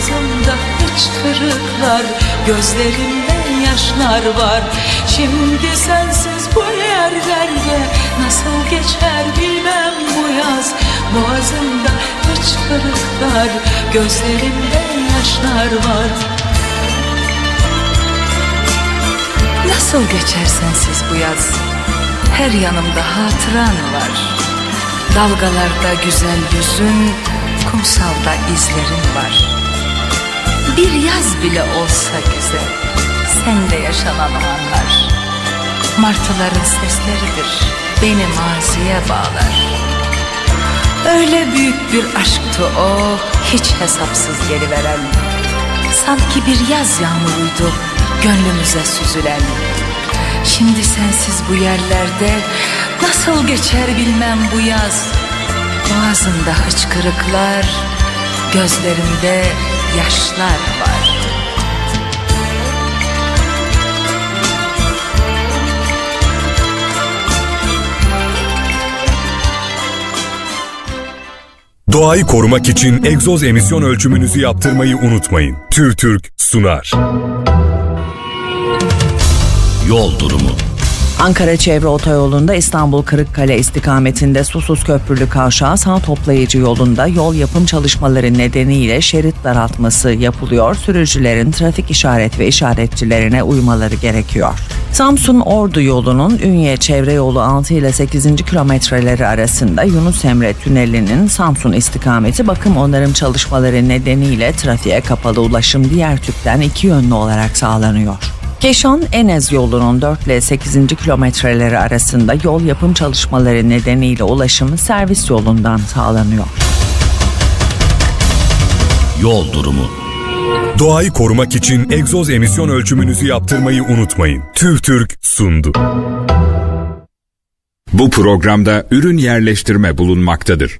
Boğazımda hıçkırıklar Gözlerimde yaşlar var. Şimdi sensiz bu yerlerde Nasıl geçer bilmem bu yaz. Boğazımda hıçkırıklar Gözlerimde yaşlar var. Nasıl geçer sensiz bu yaz? Her yanımda hatıran var. Dalgalarda güzel yüzün Kumsalda izlerin var Bir yaz bile olsa güzel. Sende yaşanan anlar. Martıların sesleridir. Beni maziye bağlar. Öyle büyük bir aşktı o Hiç hesapsız geri veren Sanki bir yaz yağmuruydu Gönlümüze süzülen. Şimdi sensiz bu yerlerde Nasıl geçer bilmem bu yaz. Boğazımda hıçkırıklar Gözlerimde yaşlar var Doğayı korumak için egzoz emisyon ölçümünüzü yaptırmayı unutmayın. TÜRTÜRK sunar. Yol durumu Ankara Çevre Otoyolu'nda İstanbul Kırıkkale istikametinde Susuz Köprülü Kavşağı sağ toplayıcı yolunda yol yapım çalışmaları nedeniyle şerit daraltması yapılıyor. Sürücülerin trafik işaret ve işaretçilerine uymaları gerekiyor. Samsun Ordu yolunun Ünye Çevre Yolu 6 ile 8. kilometreleri arasında Yunus Emre Tüneli'nin Samsun istikameti bakım onarım çalışmaları nedeniyle trafiğe kapalı ulaşım diğer tüpten iki yönlü olarak sağlanıyor. Keşan Enez yolunun 4 ile 8. kilometreleri arasında yol yapım çalışmaları nedeniyle ulaşım servis yolundan sağlanıyor. Yol durumu Doğayı korumak için egzoz emisyon ölçümünüzü yaptırmayı unutmayın. TÜRTÜRK sundu. Bu programda ürün yerleştirme bulunmaktadır.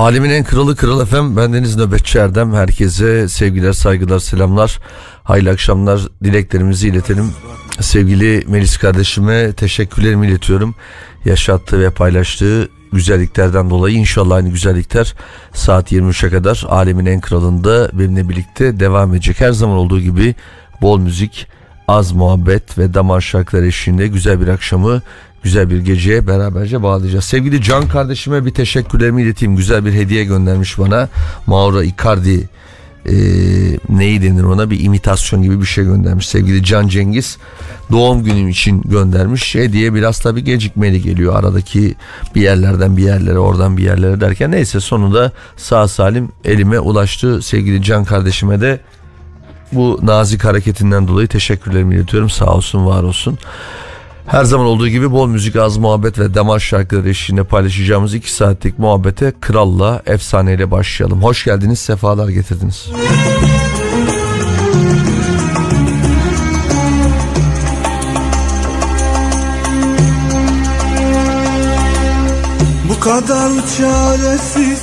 Alemin en kralı Kral Efem. Bendeniz Nöbetçi Erdem. Herkese sevgiler, saygılar, selamlar. Hayırlı akşamlar dileklerimizi iletelim. Sevgili Melis kardeşime teşekkürlerimi iletiyorum. Yaşattığı ve paylaştığı güzelliklerden dolayı inşallah aynı güzellikler saat 23'e kadar Alemin en kralında benimle birlikte devam edecek. Her zaman olduğu gibi bol müzik, az muhabbet ve damar şarkıları eşliğinde güzel bir akşamı güzel bir geceye beraberce bağlayacağız. Sevgili Can kardeşime bir teşekkürlerimi ileteyim. Güzel bir hediye göndermiş bana. Mauro Icardi e, neyi denir ona bir imitasyon gibi bir şey göndermiş. Sevgili Can Cengiz doğum günüm için göndermiş. Hediye biraz tabii gecikmeli geliyor. Aradaki bir yerlerden bir yerlere oradan bir yerlere derken neyse sonunda sağ salim elime ulaştı. Sevgili Can kardeşime de bu nazik hareketinden dolayı teşekkürlerimi iletiyorum. Sağ olsun var olsun. Her zaman olduğu gibi bol müzik, az muhabbet ve damar şarkıları eşliğinde paylaşacağımız 2 saatlik muhabbete Kral'la, efsaneyle başlayalım. Hoş geldiniz, sefalar getirdiniz. Bu kadar çaresiz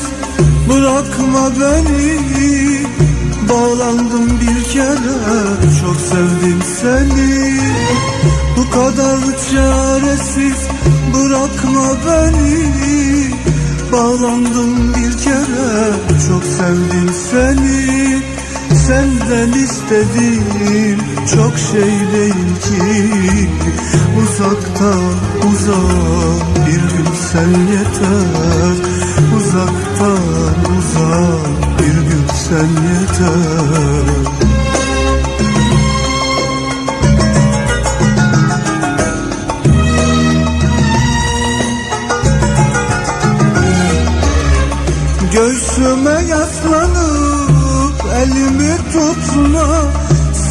bırakma beni Bağlandım bir kere çok sevdim seni. Bu kadar çaresiz bırakma beni. Bağlandım bir kere çok sevdim seni. Senden istediğim çok şey değil ki. Uzaktan uzak bir gün sen yeter. Uzaktan uzak bir gün sen yeter. Göğsüme yaslanıp elimi tutma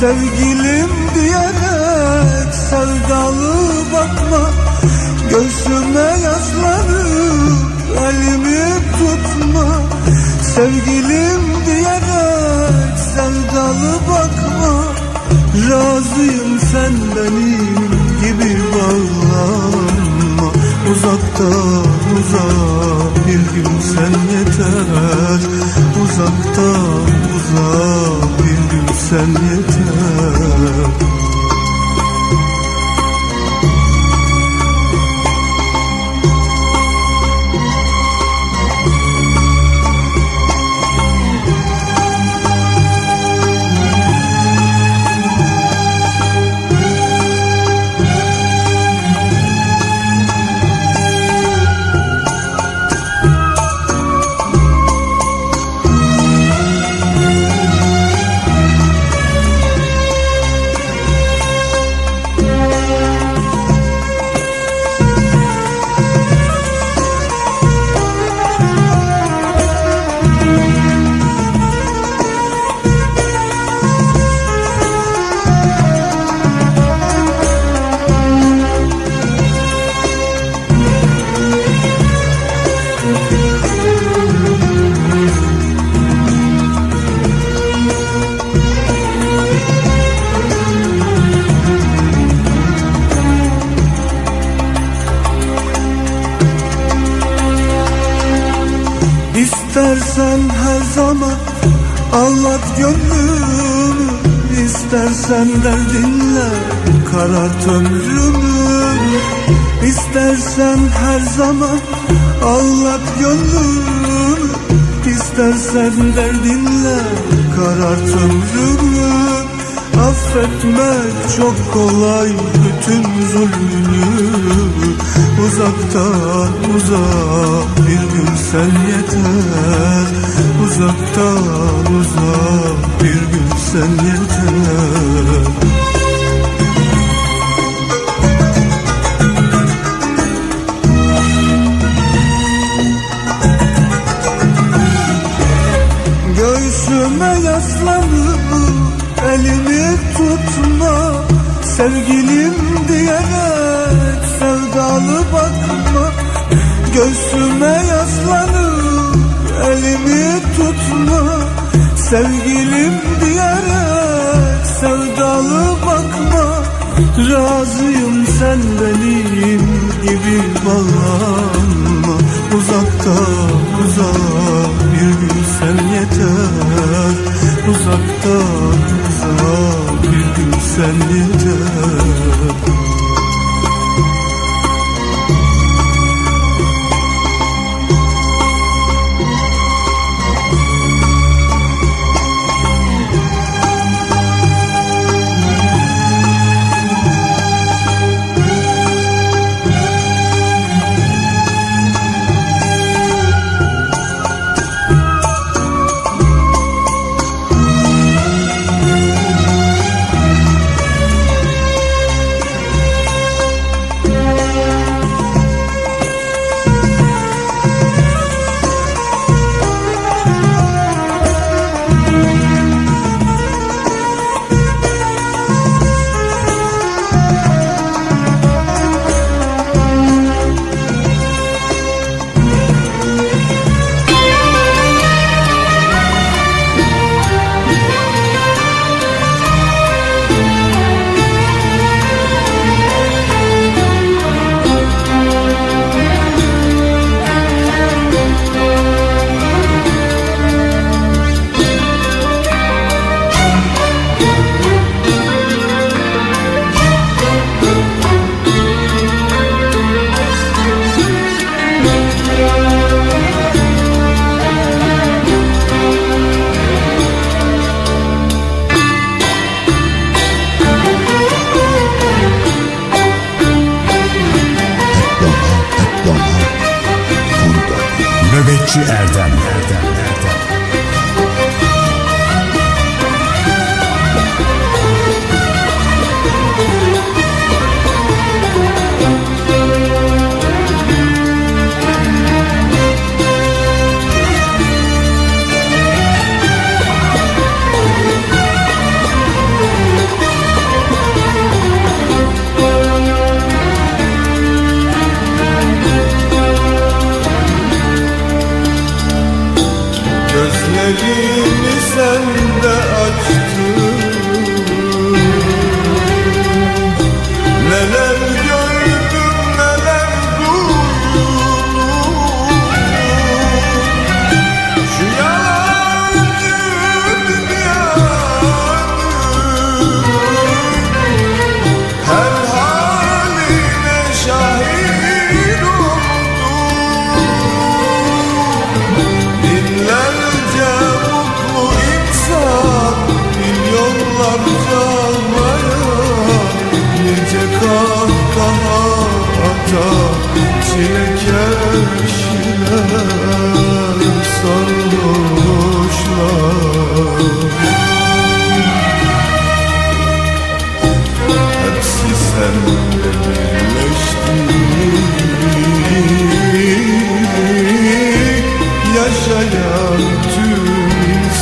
Sevgilim diyerek sevdalı bakma. Göğsüme yaslanıp elimi tutma Sevgilim diyerek sevdalı bakma. Razıyım sen benim gibi bağlanma. Uzaktan uzak bir gün sen yeter. Uzaktan uzak bir gün sen yeter karart ömrümü İstersen her zaman ağlat gönlümü İstersen derdinle karart ömrümü Affetmek çok kolay bütün zulmünü. Uzaktan uzak bir gün sen yeter. Uzaktan uzak bir gün sen yeter yaslanıp elimi tutma. Sevgilim diyerek sevdalı bakma. Göğsüme yaslanıp elimi tutma. Sevgilim diyerek sevdalı bakma. Razıyım sen benim gibi bağlanma Uzakta uzak bir gün sen yeter. Uzakta uzak bir gün sen yeter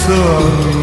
so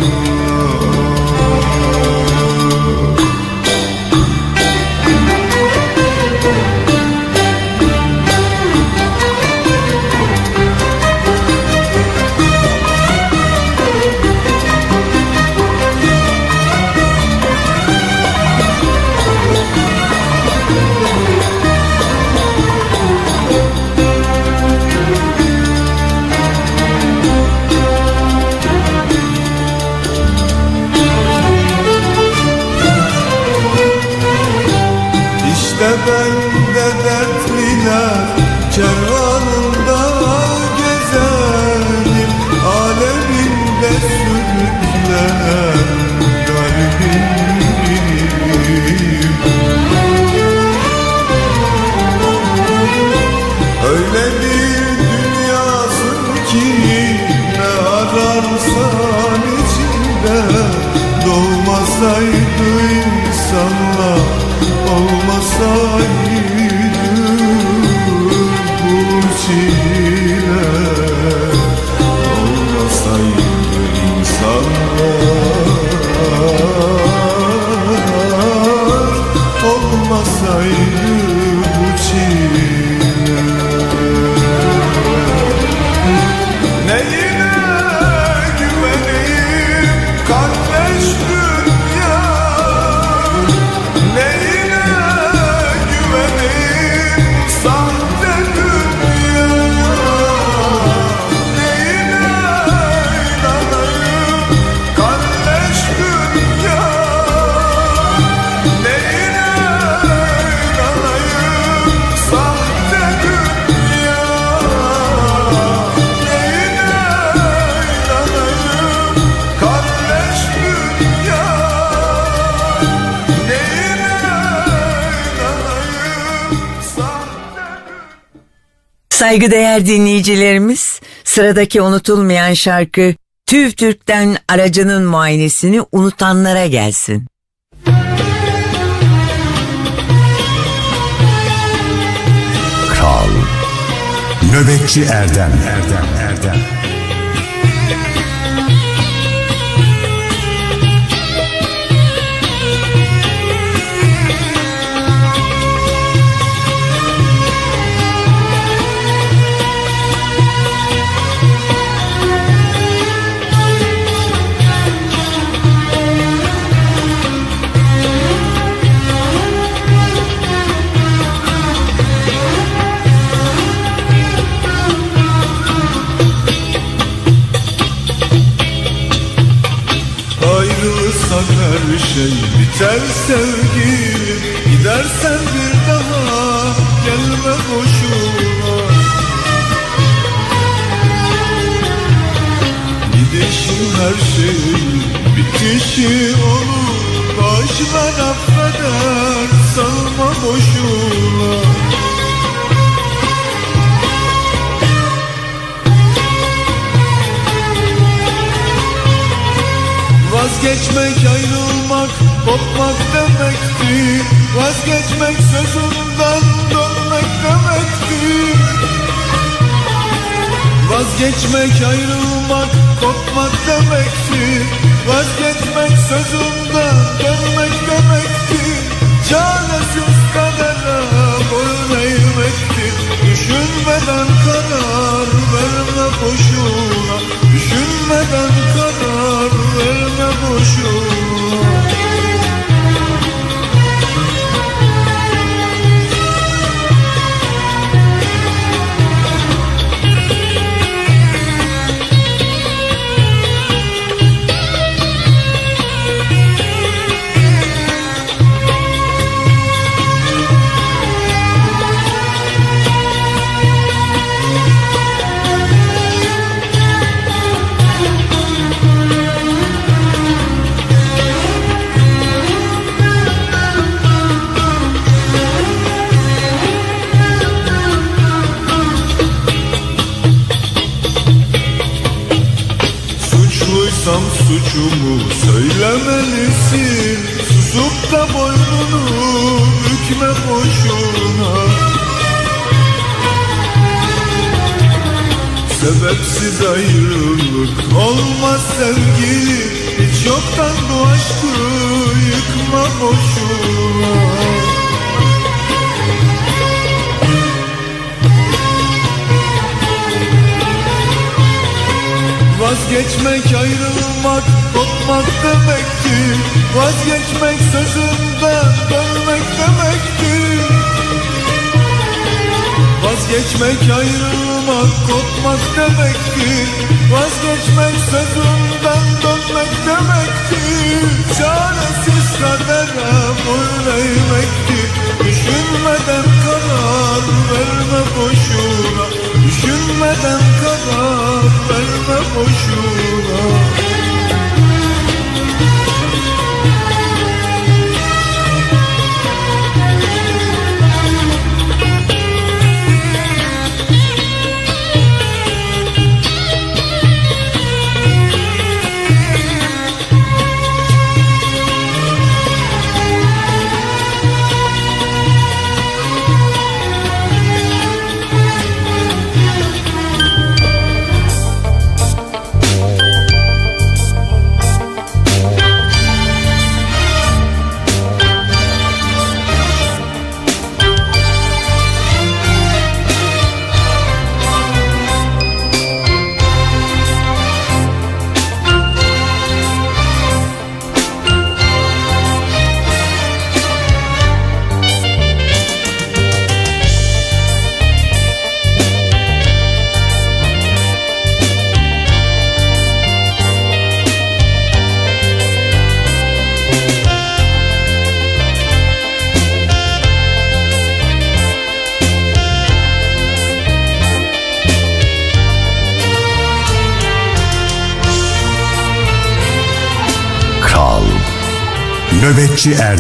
Saygıdeğer dinleyicilerimiz, sıradaki unutulmayan şarkı TÜV TÜRK'ten aracının muayenesini unutanlara gelsin. Kral Nöbetçi Erdem Erdem Erdem her şey biter sevgilim Gidersen bir daha gelme boşuna. Gidişin her şeyin bitişi olur Boş ver affeder salma boşuna. Vazgeçmek ayrılık Kopmak demekti Vazgeçmek sözünden dönmek demekti. Vazgeçmek ayrılmak Vazgeçmek ayrılmak kopmak demektir. Vazgeçmek sözünden dönmek demektir. Çaresiz kadere boyun eğmektir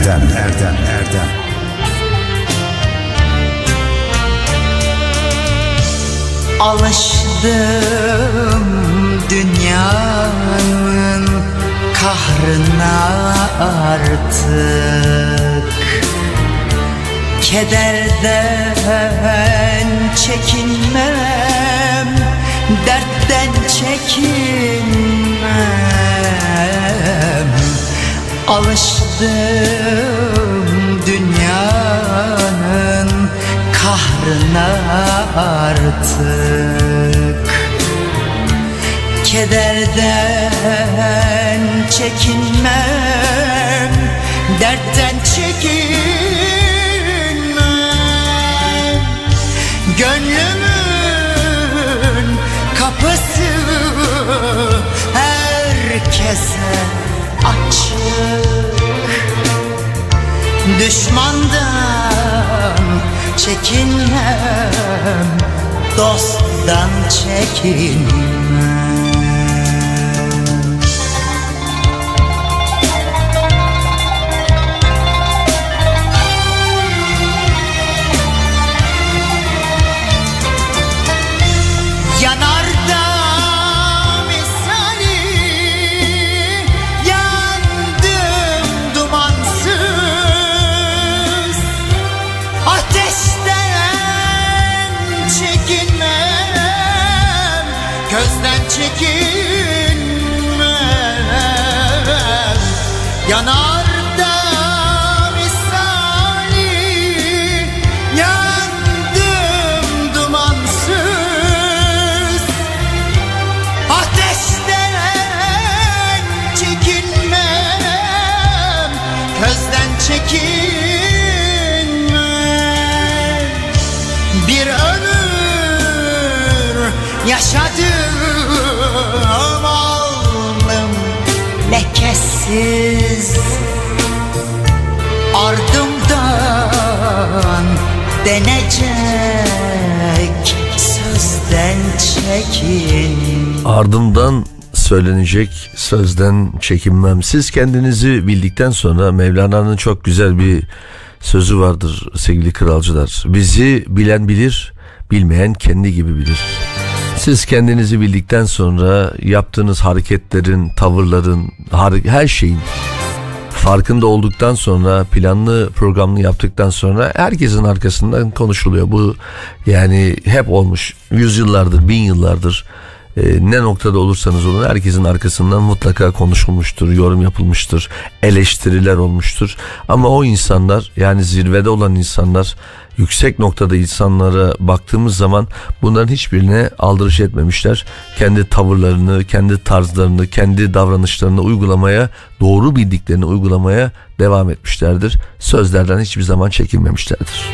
Erdem Erdem Erdem. Alıştım dünyanın kahrına artık. Kederden Alıştım dünyanın kahrına artık. Kederden çekinmem Dertten çekinmem. Gönlümün kapısı herkese Düşmandan çekinmem Dosttan çekinmem sensiz Ardımdan denecek Sözden çekin Ardımdan söylenecek sözden çekinmem. Siz kendinizi bildikten sonra Mevlana'nın çok güzel bir sözü vardır sevgili kralcılar. Bizi bilen bilir, bilmeyen kendi gibi bilir. Siz kendinizi bildikten sonra yaptığınız hareketlerin, tavırların, her şeyin farkında olduktan sonra planlı programlı yaptıktan sonra herkesin arkasından konuşuluyor. Bu yani hep olmuş yüzyıllardır, bin yıllardır e, ne noktada olursanız olun herkesin arkasından mutlaka konuşulmuştur, yorum yapılmıştır, eleştiriler olmuştur. Ama o insanlar yani zirvede olan insanlar yüksek noktada insanlara baktığımız zaman bunların hiçbirine aldırış etmemişler. Kendi tavırlarını, kendi tarzlarını, kendi davranışlarını uygulamaya, doğru bildiklerini uygulamaya devam etmişlerdir. Sözlerden hiçbir zaman çekinmemişlerdir.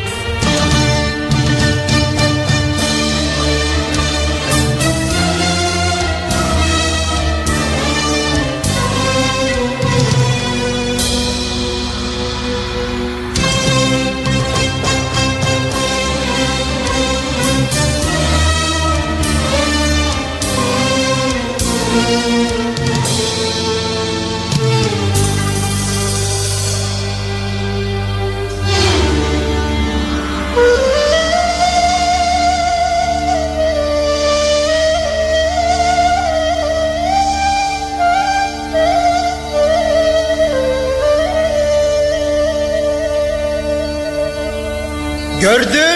Gördün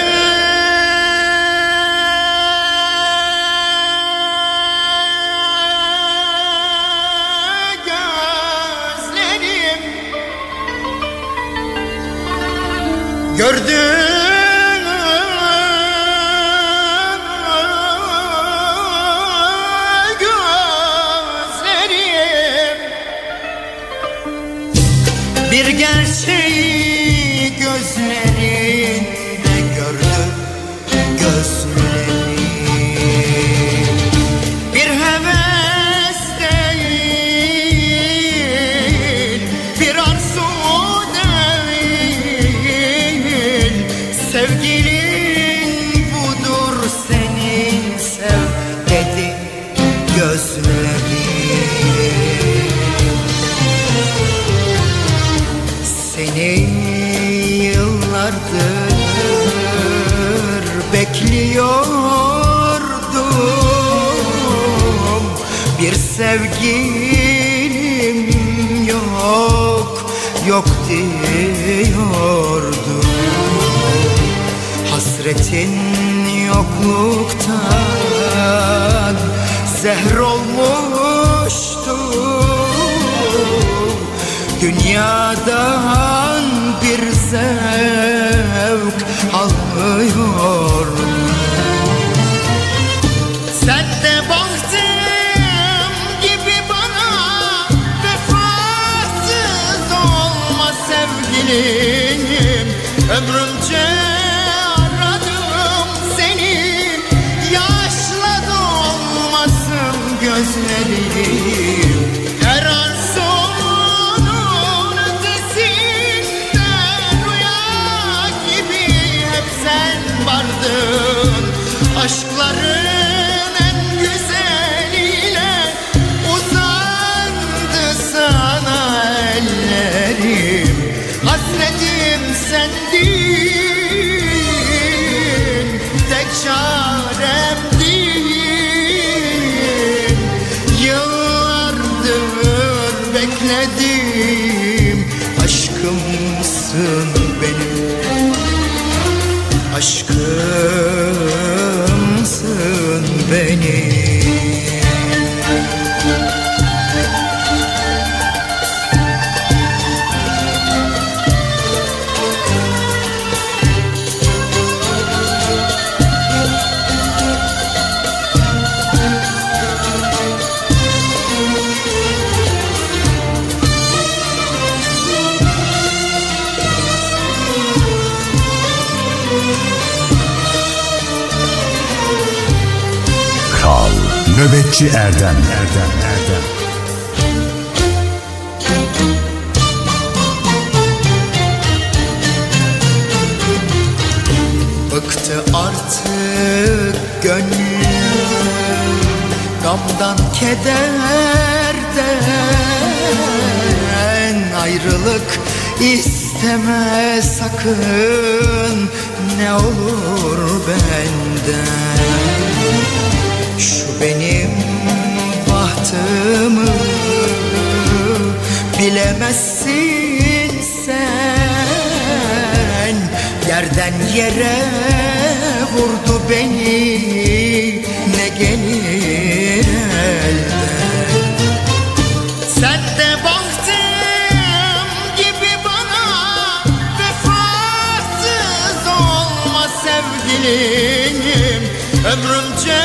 sevgilim Ömrümce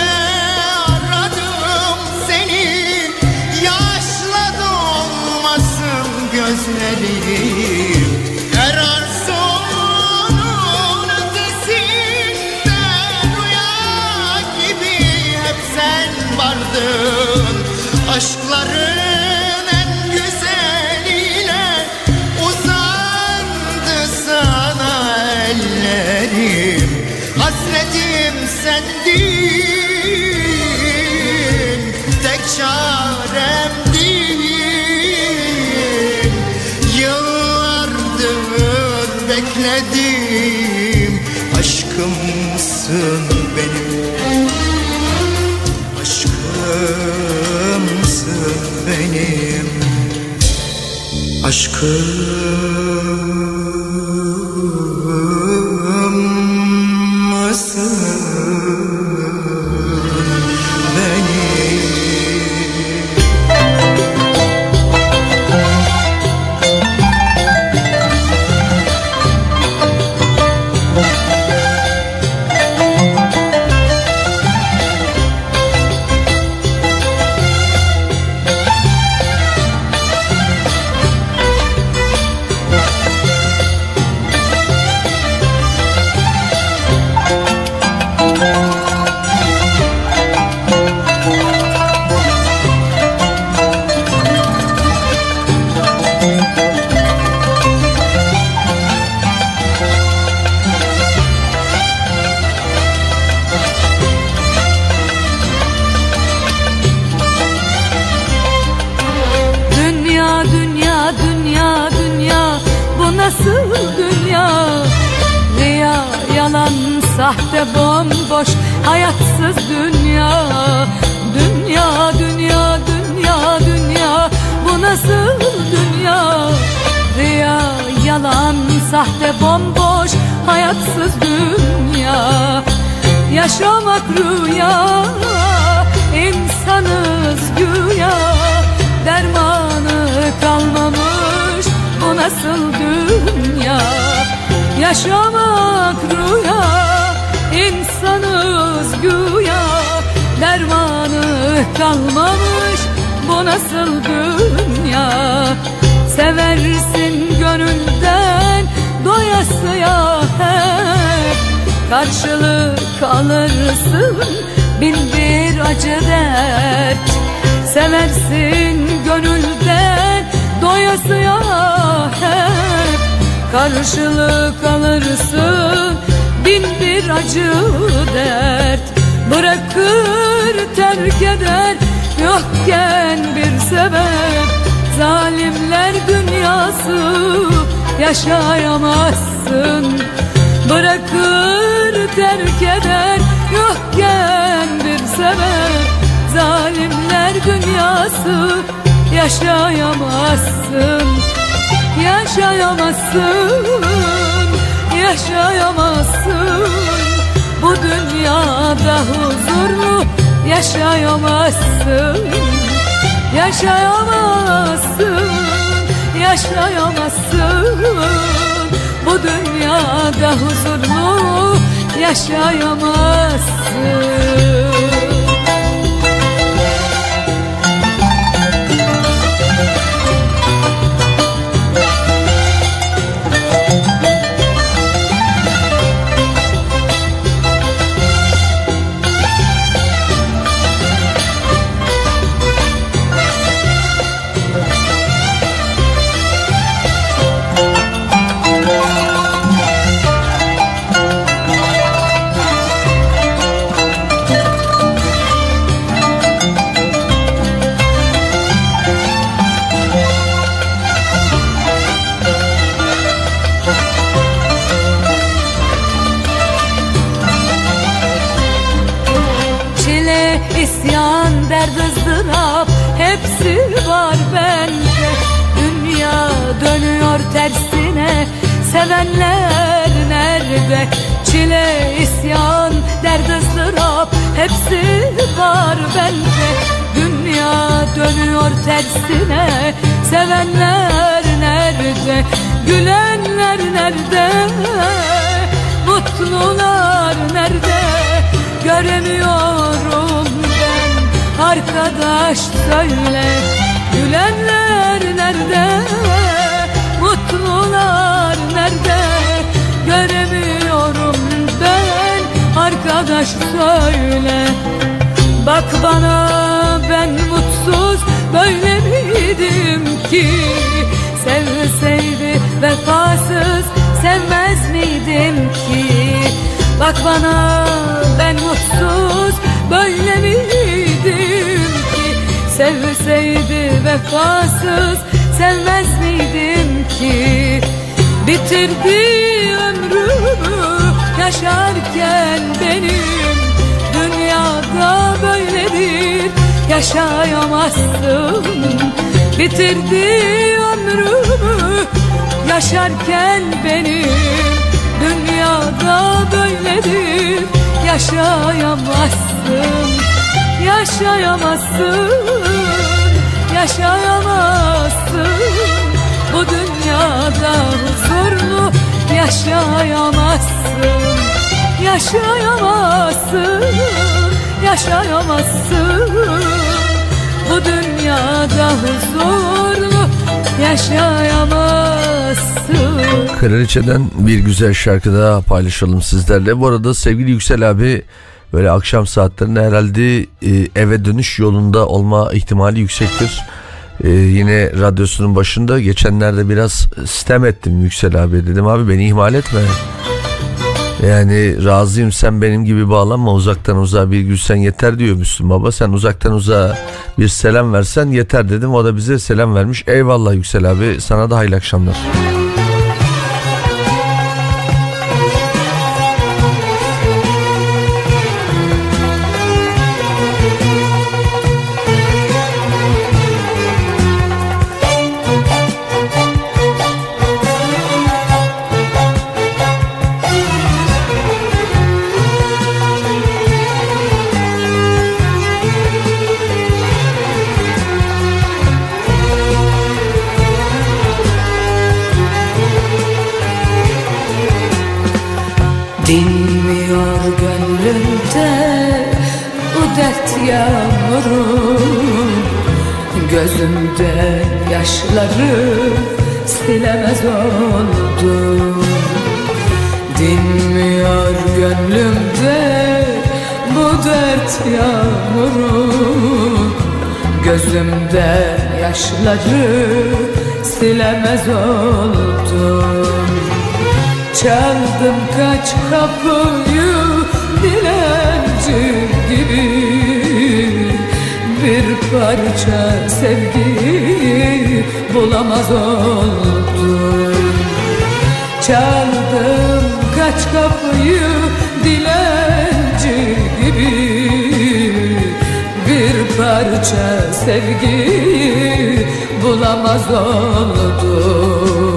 aradım seni. Yaşla dolmasın gözlerim. Her arzunun ötesinde Rüya gibi hep sen vardın. Aşkların sendin Tek çaremdin Yıllardır bekledim Aşkımsın benim? Aşkımsın benim? Aşkımsın Seversin gönülden doyasıya hep Karşılık alırsın. Bin bir acı dert Bırakır terk eder yokken bir sebep. Zalimler dünyası yaşayamazsın. Bırakır terk eder yokken bir sebep dünyası yaşayamazsın Yaşayamazsın, yaşayamazsın. Bu dünyada huzurlu yaşayamazsın Yaşayamazsın, yaşayamazsın. Bu dünyada huzurlu yaşayamazsın Sevenler nerede? Çile, isyan, dert ızdırap Hepsi var bende. Dünya dönüyor tersine. Sevenler nerede? Gülenler nerede? Mutlular nerede? Göremiyorum ben. Arkadaş söyle Gülenler nerede Mutlular nerede? Göremiyorum ben. Arkadaş söyle. Bak bana ben mutsuz. Böyle miydim ki? Sevseydi vefasız. Sevmez miydim ki? Bak bana ben mutsuz. Böyle miydim ki? Sevseydi vefasız Sevmez miydim ki? Bitirdi ömrümü yaşarken benim. Dünyada böyledir yaşayamazsın. Bitirdi ömrümü yaşarken benim. Dünyada böyledir yaşayamazsın. Yaşayamazsın, yaşayamazsın. Bu dünyada huzurlu yaşayamazsın. Yaşayamazsın, yaşayamazsın. Bu dünyada huzurlu yaşayamazsın. Kraliçeden bir güzel şarkı daha paylaşalım sizlerle. Bu arada sevgili Yüksel abi böyle akşam saatlerinde herhalde e, eve dönüş yolunda olma ihtimali yüksektir. E, yine radyosunun başında geçenlerde biraz sistem ettim Yüksel abi dedim abi beni ihmal etme. Yani razıyım sen benim gibi bağlanma uzaktan uzağa bir gülsen yeter diyor Müslüm Baba. Sen uzaktan uzağa bir selam versen yeter dedim. O da bize selam vermiş. Eyvallah Yüksel abi sana da hayırlı akşamlar. Dinmiyor gönlümde bu dert yağmuru Gözümde yaşları silemez oldum Dinmiyor gönlümde bu dert yağmuru Gözümde yaşları silemez oldum Çaldım kaç kapıyı dilenci gibi. Bir parça sevgi bulamaz oldum. Çaldım kaç kapıyı dilenci gibi. Bir parça sevgi bulamaz oldum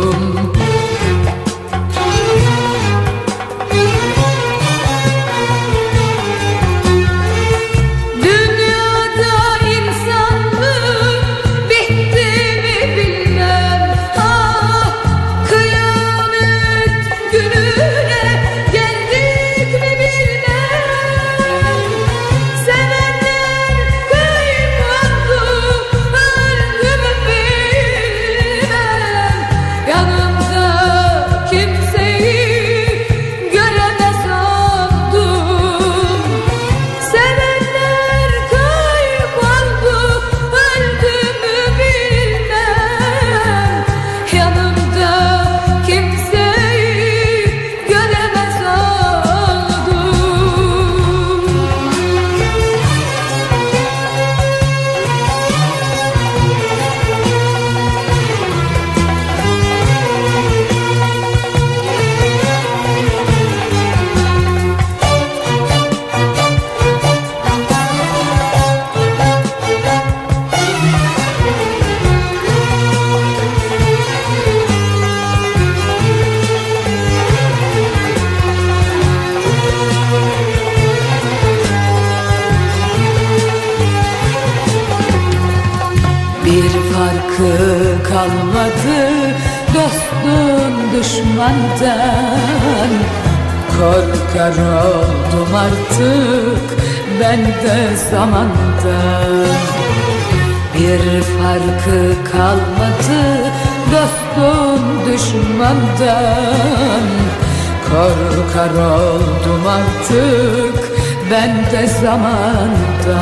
zamanda.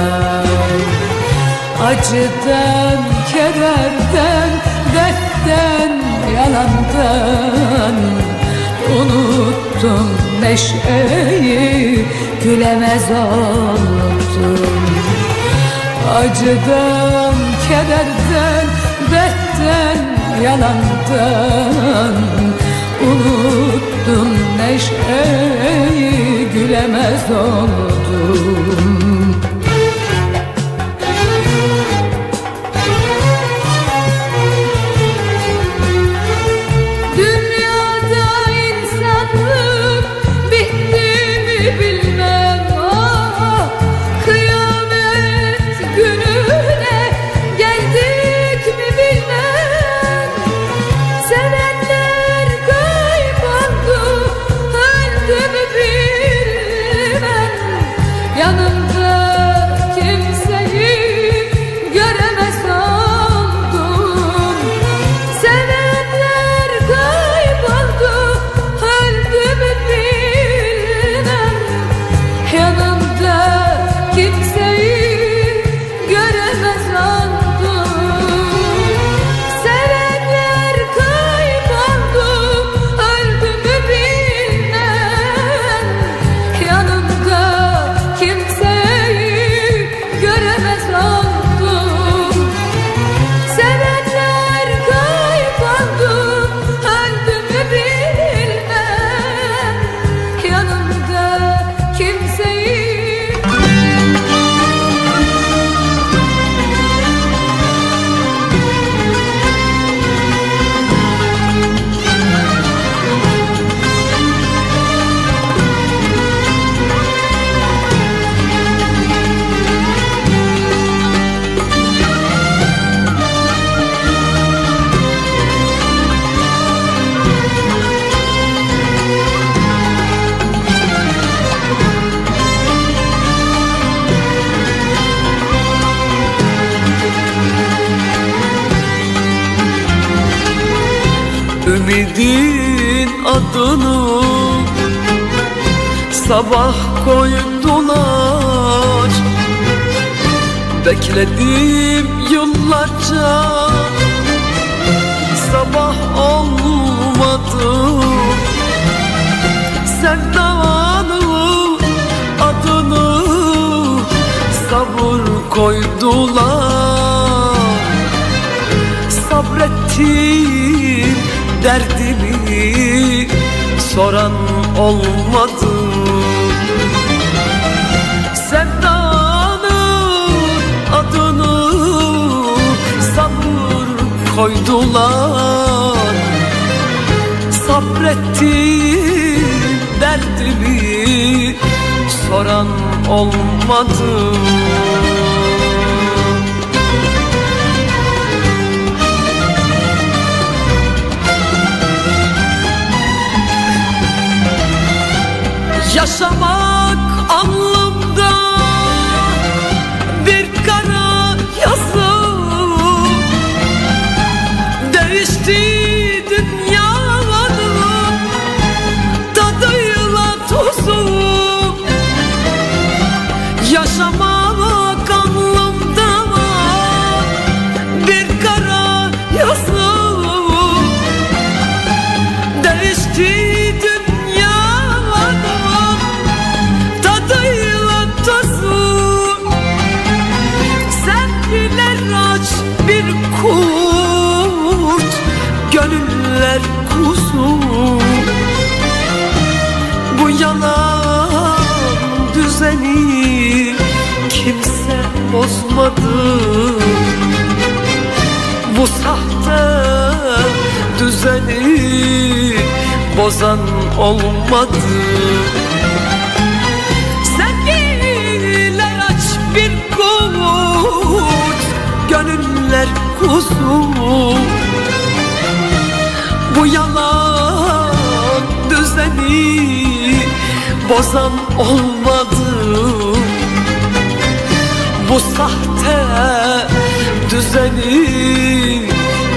Acıdan, kederden, dertten, yalandan Unuttum neşeyi, gülemez oldum. Acıdan, kederden, dertten, yalandan Unuttum neşeyi, gülemez oldum yolum bozan olmadı. Bu sahte düzeni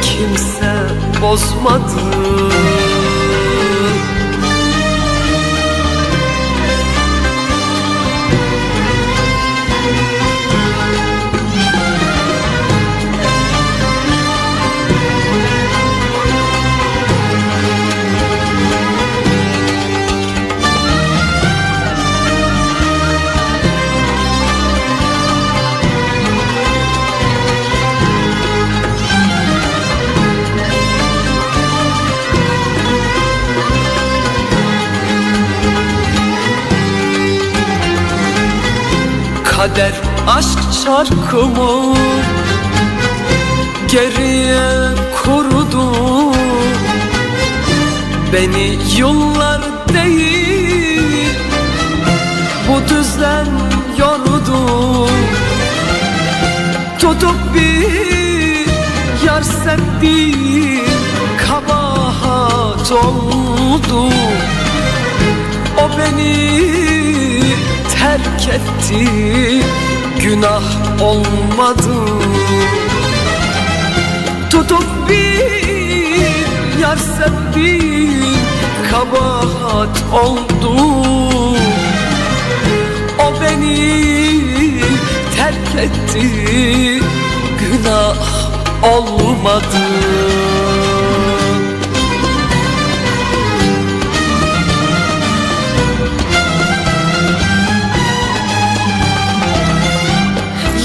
kimse bozmadı Kader aşk çarkımı geriye kurdu Beni yıllar değil bu düzen yordu Tutup bir yar sevdim kabahat oldu. O beni terk etti. Günah olmadı. Tutup bir yar sevdim kabahat oldu. O beni terk etti. Günah olmadı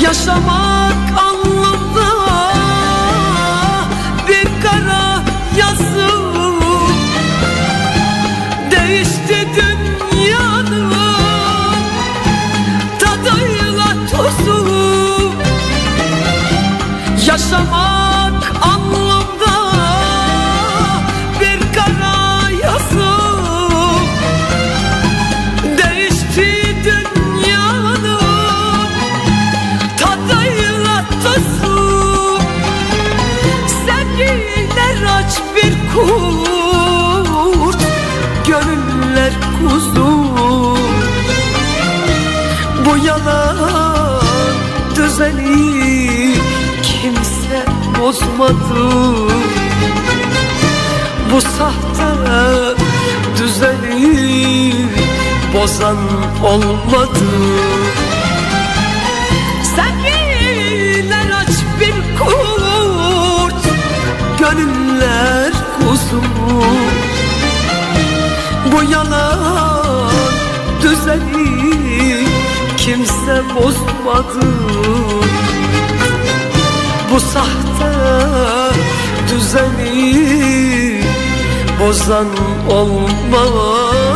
Yaşamak anlamda bir kara yazı. Değişti dünyanın tadıyla tuzu Yaşamak kurt Gönüller kuzu. Bu yalan düzeni kimse bozmadı. Bu sahte düzeni bozan olmadı Bu yalan düzeni kimse bozmadı. Bu sahte düzeni bozan olmadı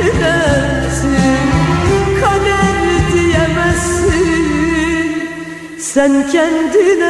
ettin Kader diyemezsin sen kendin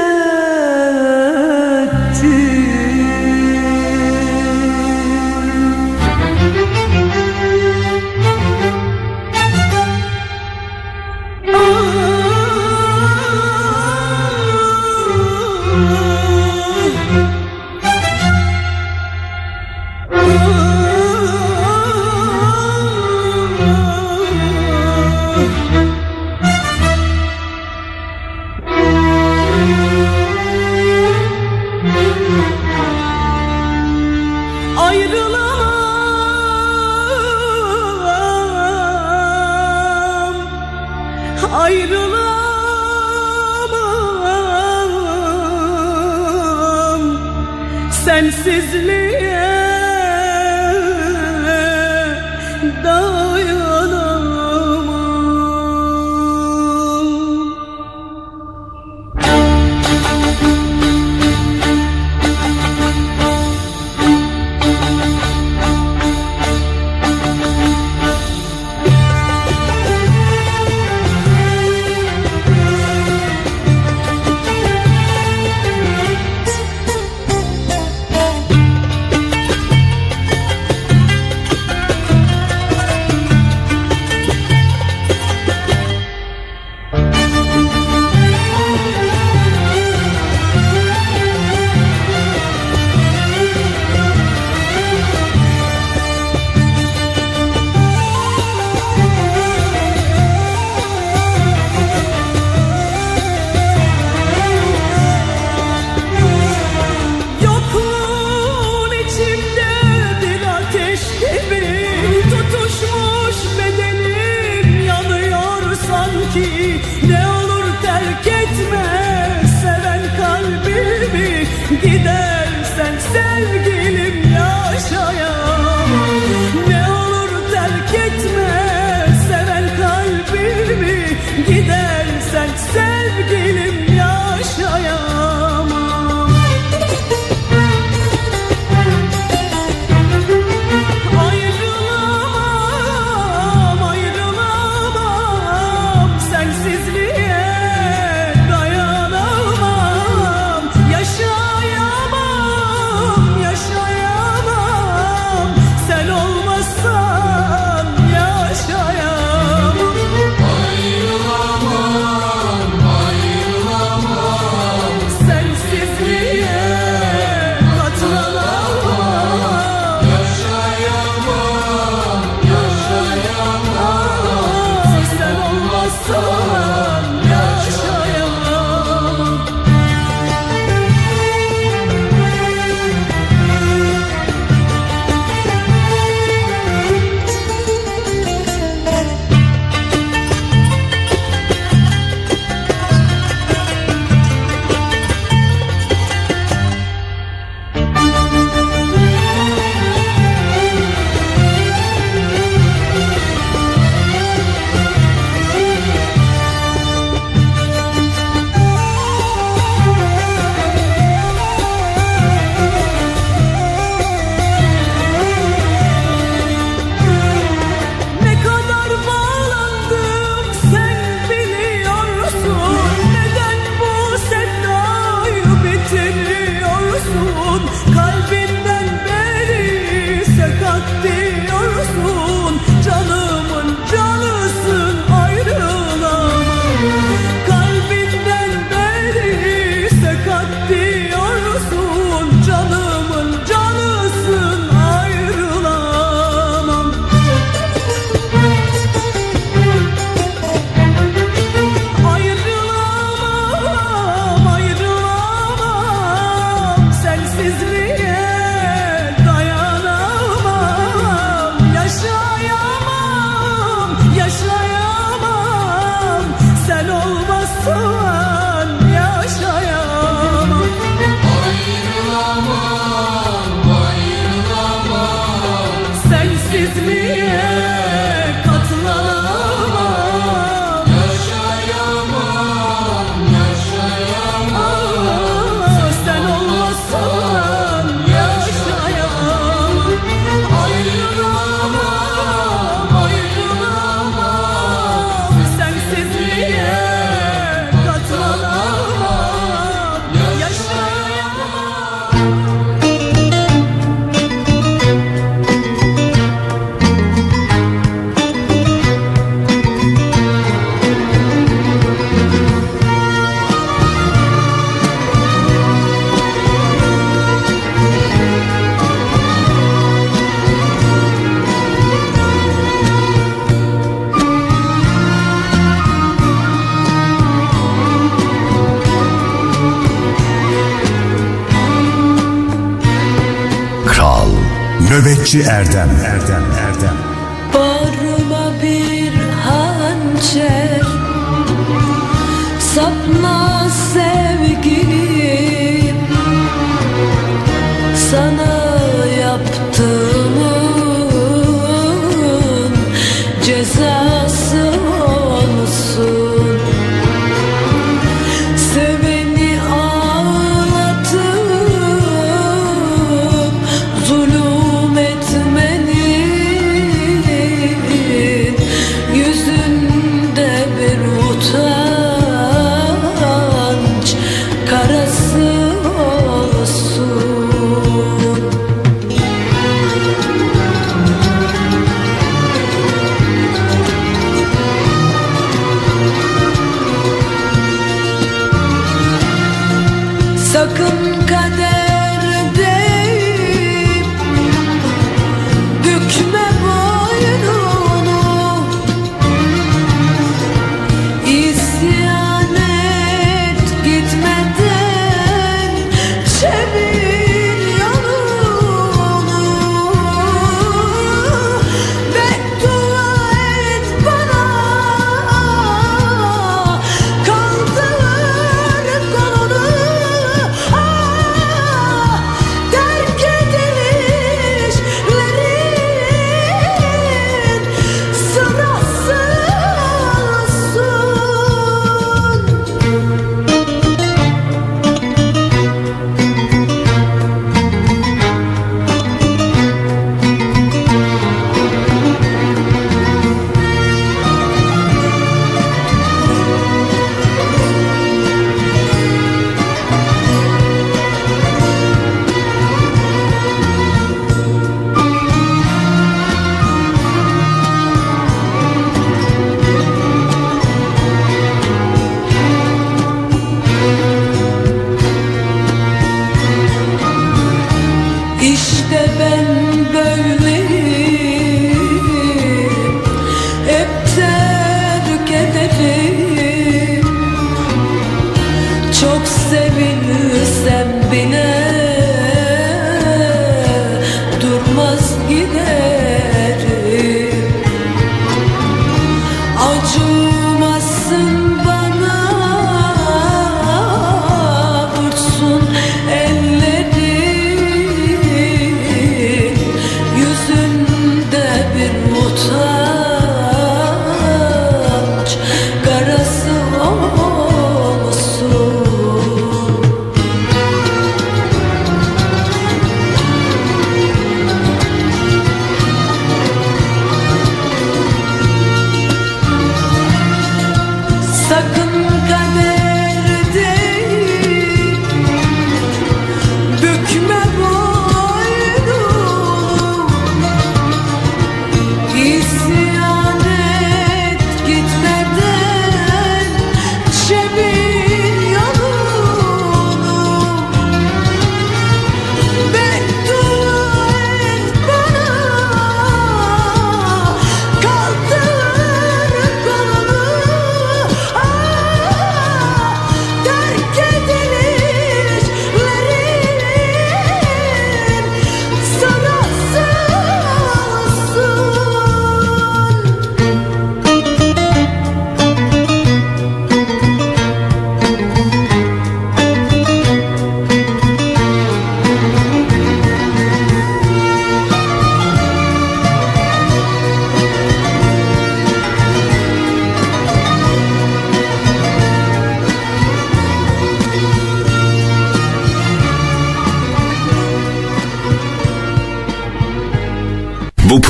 Nöbetçi Erdem Erdem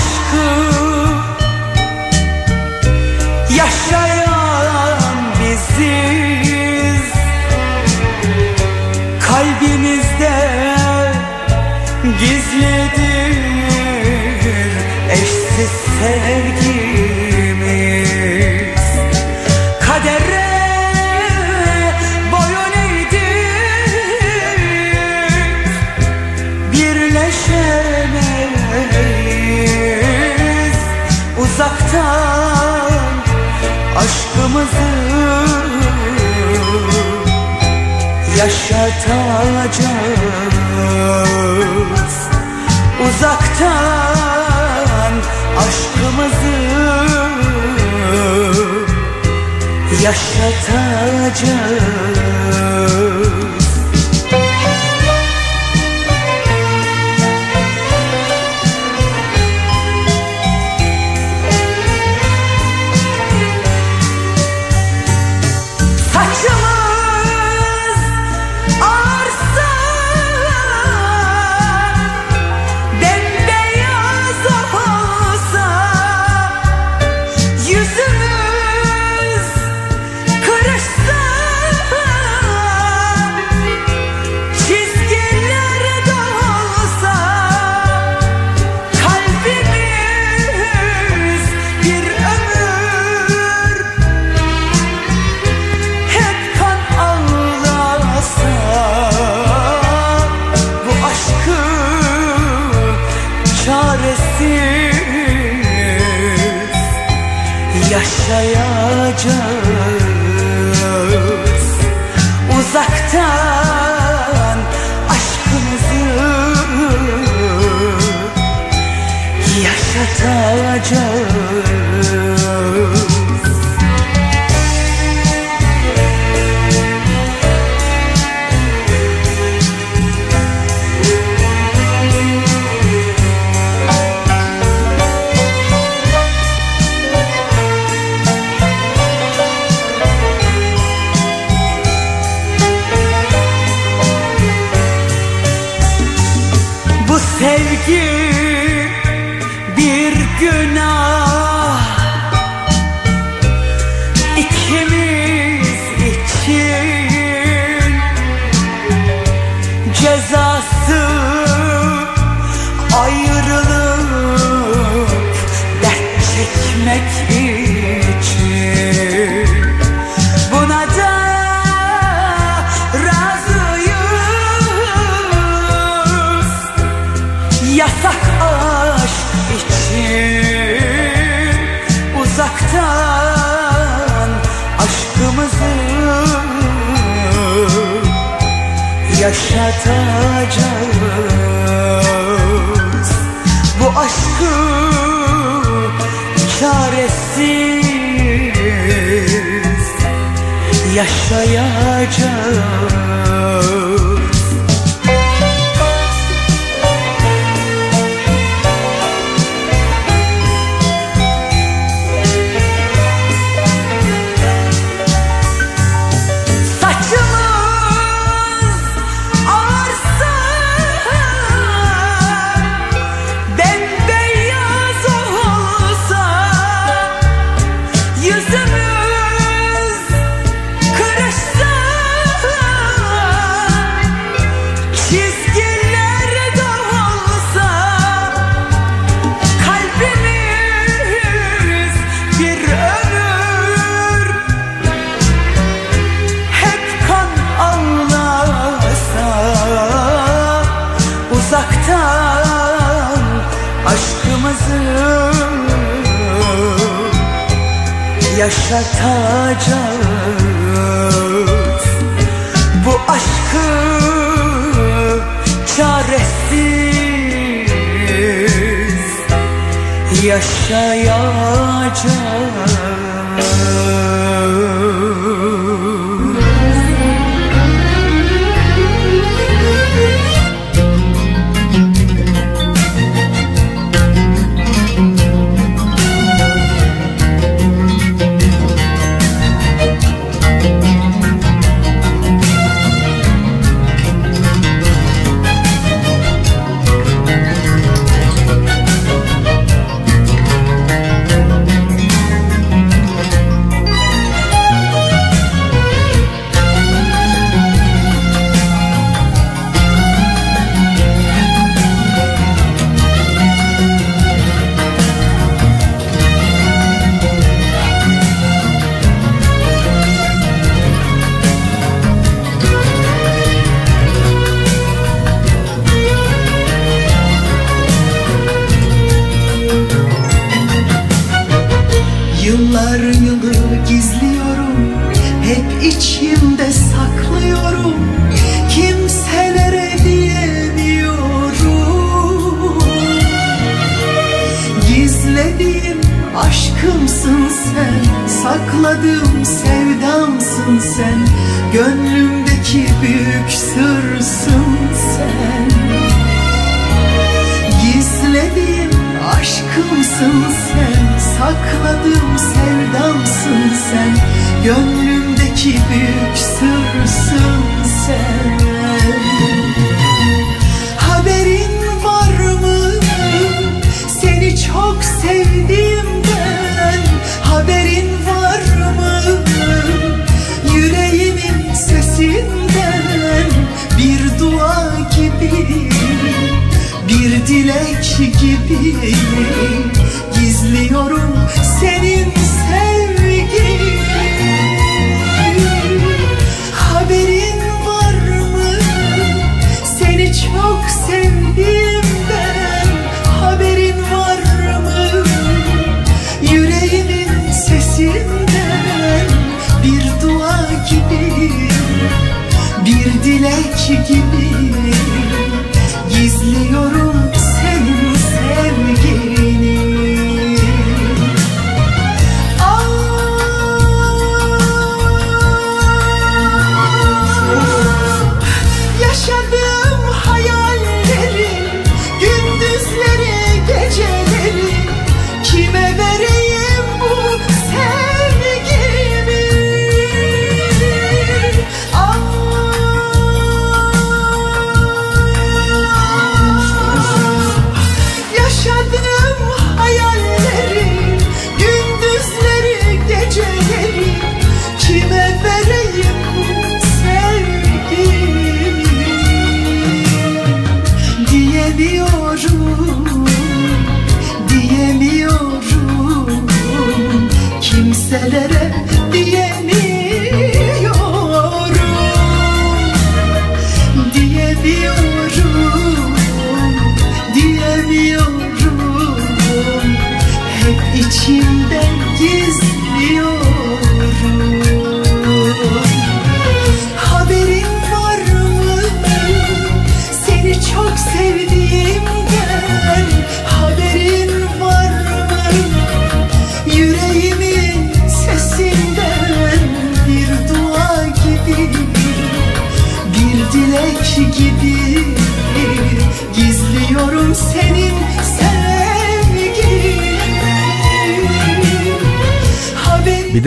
aşkı Yaşayan biziz. Kalbimizde gizlidir Eşsiz sevgi. yatacağız Uzaktan aşkımızı yaşatacağız. Tata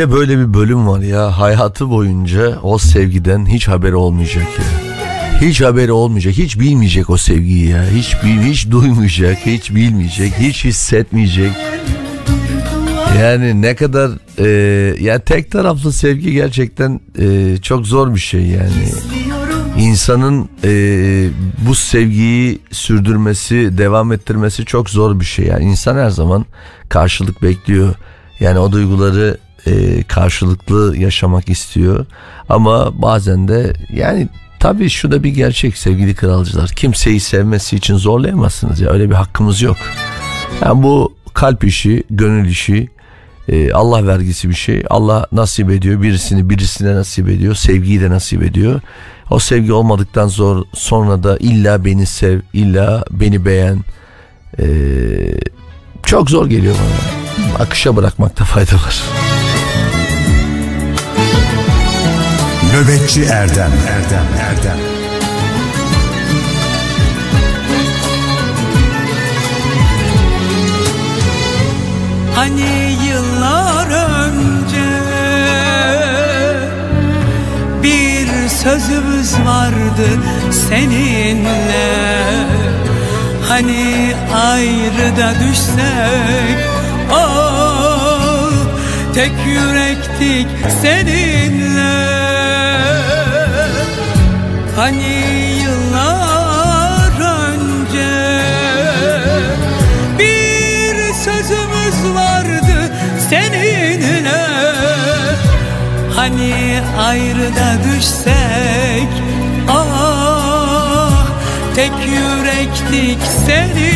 de böyle bir bölüm var ya hayatı boyunca o sevgiden hiç haberi olmayacak ya. Hiç haberi olmayacak, hiç bilmeyecek o sevgiyi ya. Hiç hiç duymayacak, hiç bilmeyecek, hiç hissetmeyecek. Yani ne kadar e, ya tek taraflı sevgi gerçekten e, çok zor bir şey yani. İnsanın e, bu sevgiyi sürdürmesi, devam ettirmesi çok zor bir şey. Yani insan her zaman karşılık bekliyor. Yani o duyguları e, karşılıklı yaşamak istiyor. Ama bazen de yani tabii şu da bir gerçek sevgili kralcılar. Kimseyi sevmesi için zorlayamazsınız ya öyle bir hakkımız yok. Yani bu kalp işi, gönül işi, e, Allah vergisi bir şey. Allah nasip ediyor. Birisini birisine nasip ediyor. Sevgiyi de nasip ediyor. O sevgi olmadıktan zor, sonra da illa beni sev, illa beni beğen. e, Çok zor geliyor bana. Akışa bırakmakta fayda var. Nöbetçi Erdem. Erdem Erdem. Hani yıllar önce bir sözümüz vardı seninle. Hani ayrı da düşsek oh, tek yürektik seninle Hani yıllar önce bir sözümüz vardı seninle. Hani ayrı da düşsek ah tek yürektik seninle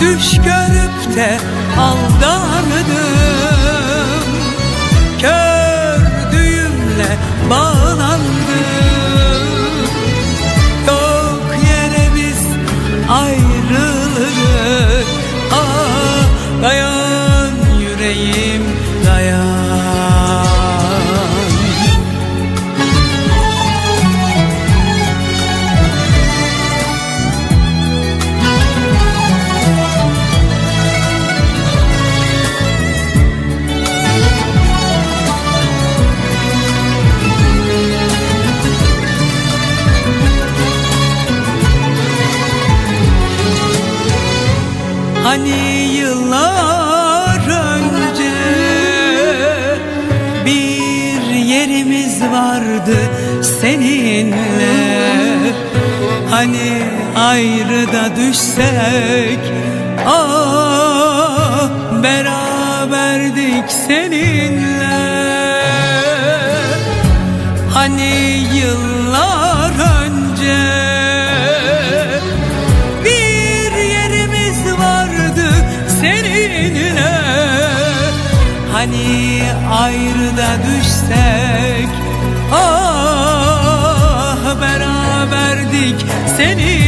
Düş görüp de aldandım Kördüğümle bağlandım Hani yıllar önce bir yerimiz vardı seninle. Hani ayrı da düşsek ah beraberdik Hani ayrı da düşsek Ah beraberdik seninle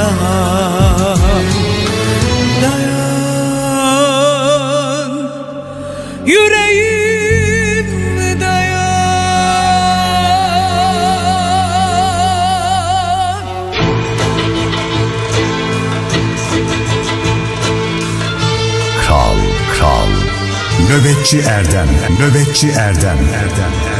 dayan Dayan yüreğim dayan. Kral Kral. Nöbetçi Erdem Nöbetçi Erdem Erdem Erdem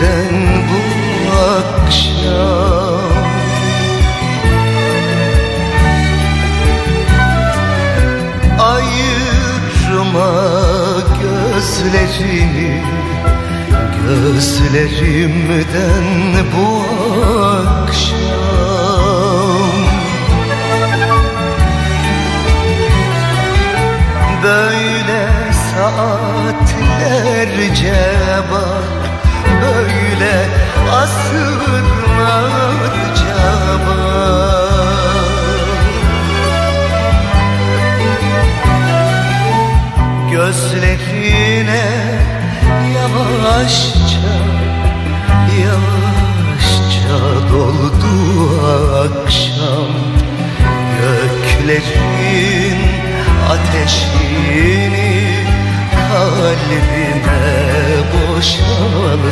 Gözlerimden bu akşam? Ayırma gözlerini Gözlerimden bu akşam. Böyle saatlerce bak Gözlerine yavaşça Yavaşça doldu akşam. Göklerin ateşini kalbime boşaltarak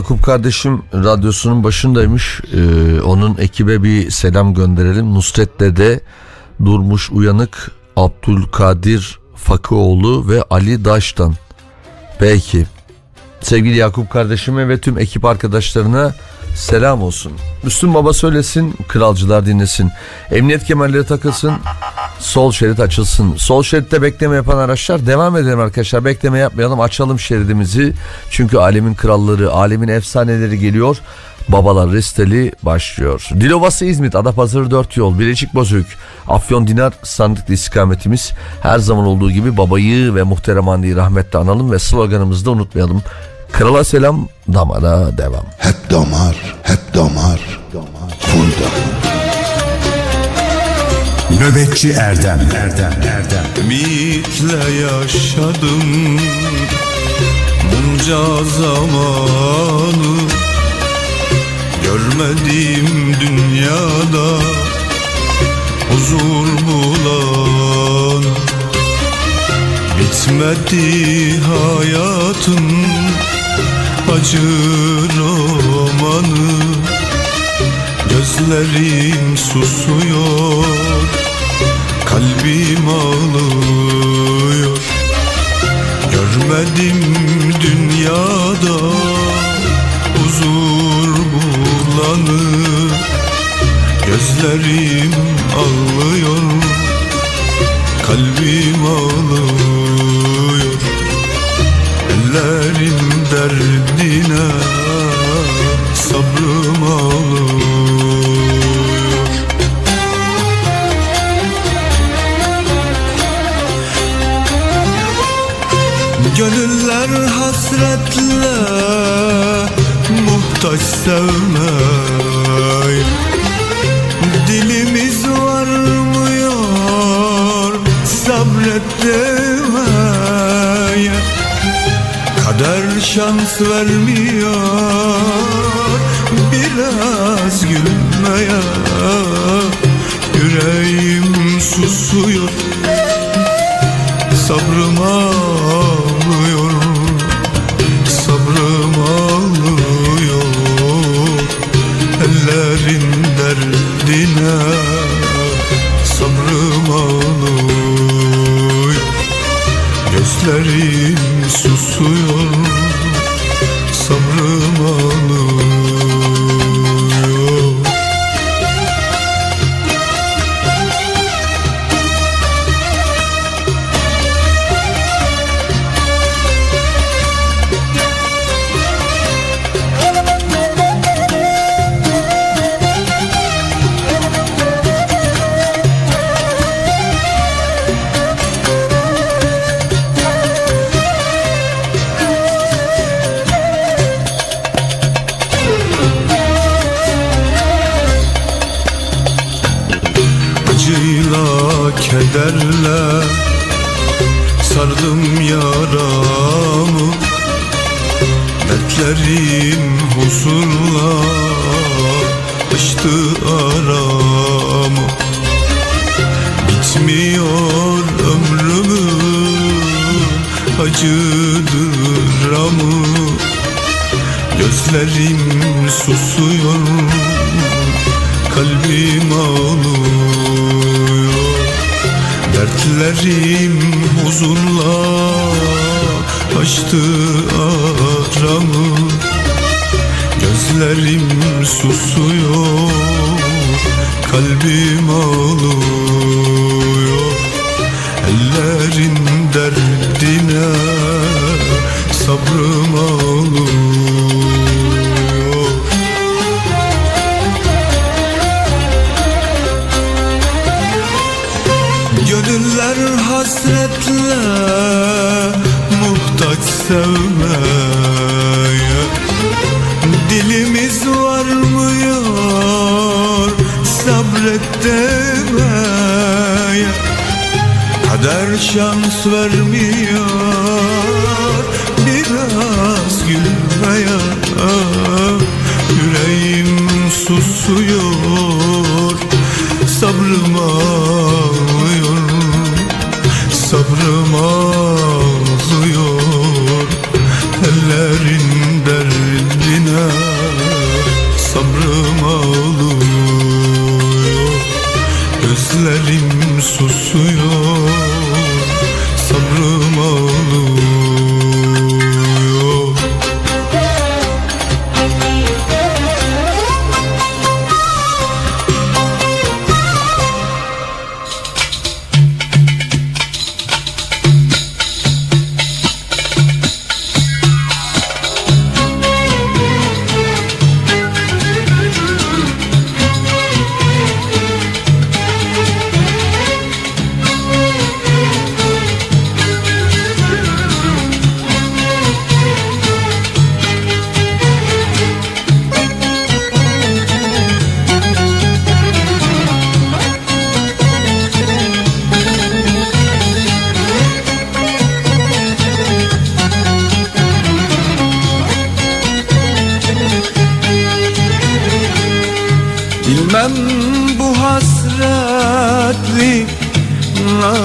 Yakup kardeşim radyosunun başındaymış. Ee, onun ekibe bir selam gönderelim. Nusret Dede, Durmuş Uyanık, Abdülkadir Fakıoğlu ve Ali Daş'tan. Peki. Sevgili Yakup kardeşime ve tüm ekip arkadaşlarına selam olsun. Müslüm Baba söylesin, kralcılar dinlesin. Emniyet kemerleri takılsın, sol şerit açılsın. Sol şeritte bekleme yapan araçlar devam edelim arkadaşlar. Bekleme yapmayalım, açalım şeridimizi. Çünkü alemin kralları, alemin efsaneleri geliyor. Babalar Resteli başlıyor. Dilovası İzmit, Adapazarı 4 yol, Bilecik Bozüyük, Afyon Dinar sandıklı istikametimiz. Her zaman olduğu gibi babayı ve muhterem anneyi rahmetle analım ve sloganımızı da unutmayalım. Krala selam, damara devam. Hep damar, hep damar, full damar. Nöbetçi Erdem, Erdem, Erdem. Ümitle yaşadım. Bunca zamanı Görmedim dünyada. Huzur bulan Bitmedi hayatın acı romanı Gözlerim susuyor Kalbim ağlıyor. Görmedim dünyada huzur bulanı. Gözlerim ağlıyor. Kalbim ağlıyor. Ellerim derdine Sabrım ağlıyor Gönüller hasretle muhtaç sevmeye. Dilimiz varmıyor sabret demeye. Kader şans vermiyor biraz gülmeye. Yüreğim susuyor Sabrım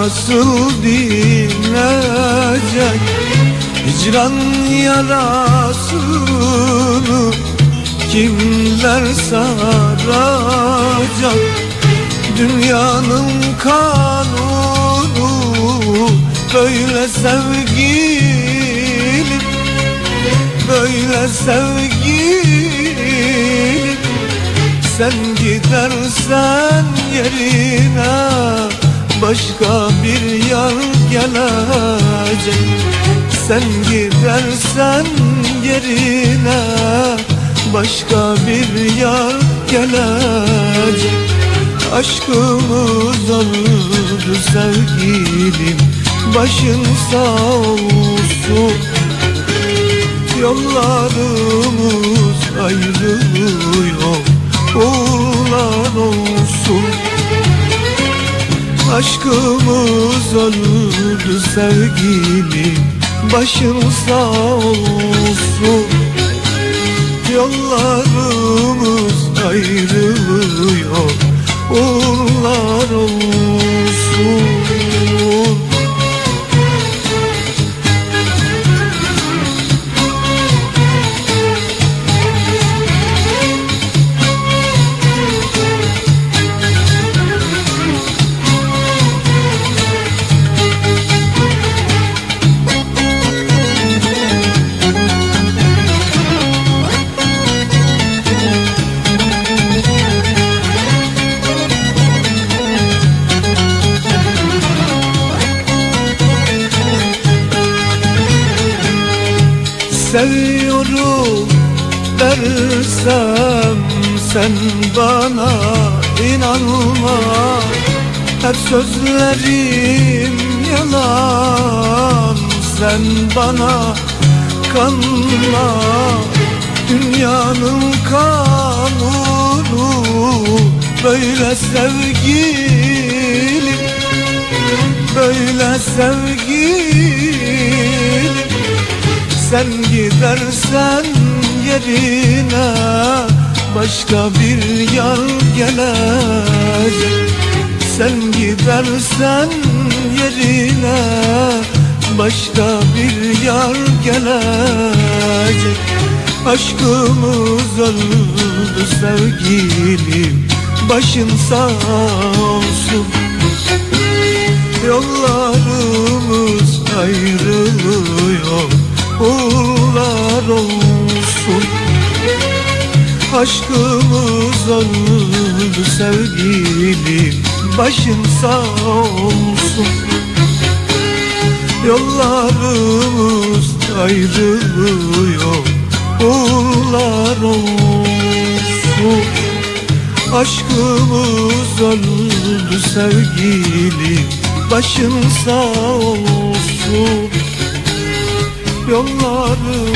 nasıl dinecek Hicran yarasını? Kimler saracak Dünyanın kanunu? Böyle sevgilim Böyle sevgilim sen gidersen yerine başka bir yar gelecek. Sen gidersen yerine başka bir yar gelecek. Aşkımız öldü sevgilim başın sağ olsun. Yollarımız ayrılıyor uğurlar olsun Aşkımız öldü sevgilim Başın sağ olsun. Yollarımız ayrılıyor Uğurlar olsun sen bana inanma. Hep sözlerim yalan. Sen bana kanma. Dünyanın kanunu böyle sevgilim böyle sevgilim Sen gidersen yerine başka bir yar gelecek. Sen gidersen yerine başka bir yar gelecek. Aşkımız öldü sevgilim Başın sağ olsun. Yollarımız ayrılıyor Uğurlar olsun Aşkımız öldü sevgilim Başın sağ olsun. Yollarımız ayrılıyor Uğurlar olsun. Aşkımız öldü sevgilim Başın sağ olsun. Yollarım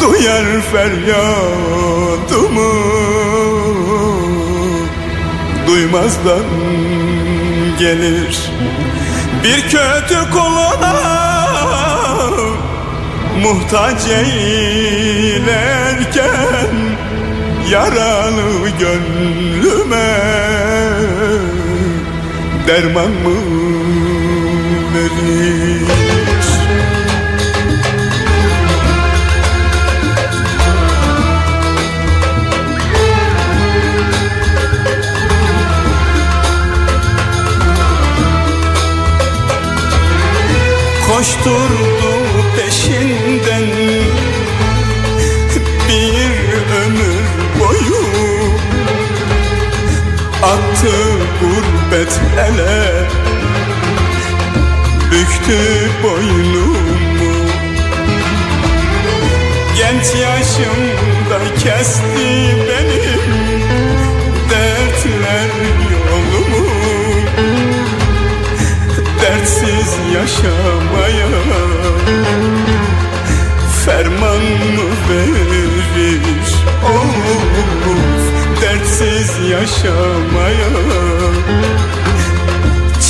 duyar feryadımı Duymazdan gelir Bir kötü kuluna Muhtaç eylerken Yaralı gönlüme Derman mı Koşturdu peşinden. Bir ömür boyu Attı gurbet ele. Büktü boynumu. Genç yaşımda kesti benim yaşamaya Ferman mı verir Of dertsiz yaşamaya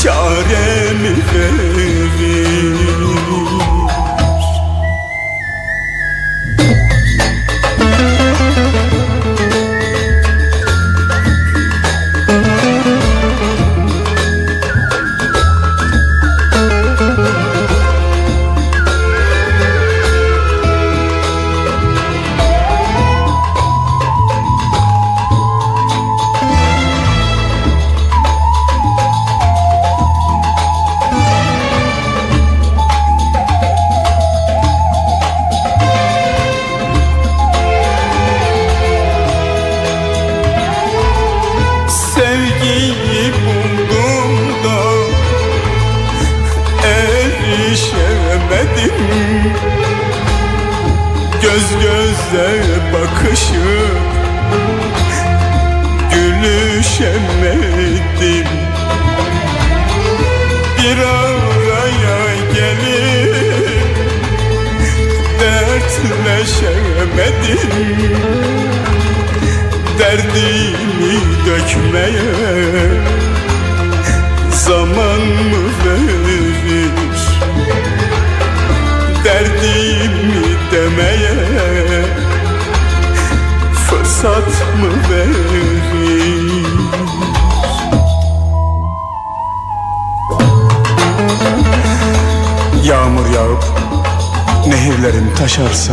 Çare mi verir Göz göze bakışıp gülüşemedim Bir araya gelip dertleşemedim Derdimi dökmeye zaman mı verir demeye fırsat mı verir? Yağmur yağıp nehirlerim taşarsa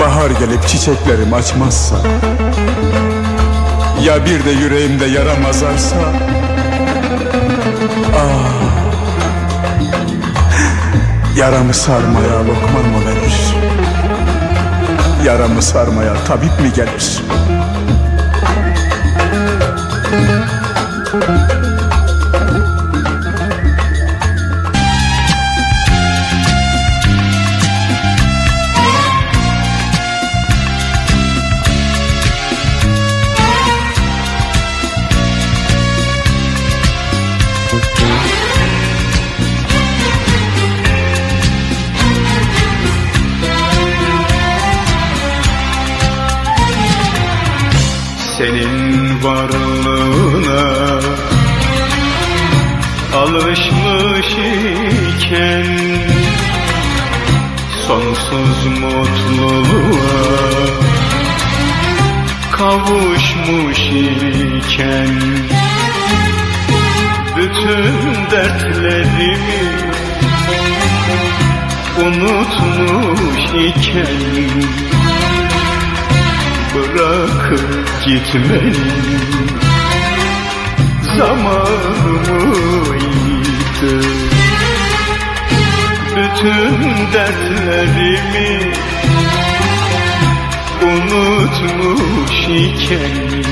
Bahar gelip çiçeklerim açmazsa Ya bir de yüreğimde yaram azarsa Ah Yaramı sarmaya lokman mı verir? Yaramı sarmaya tabip mi gelir Senin varlığına. Alışmış iken Sonsuz mutluluğa kavuşmuş iken Bütün dertlerimi unutmuş iken Bırakıp gitmenin zamanı mıydı Bütün dertlerimi unutmuş iken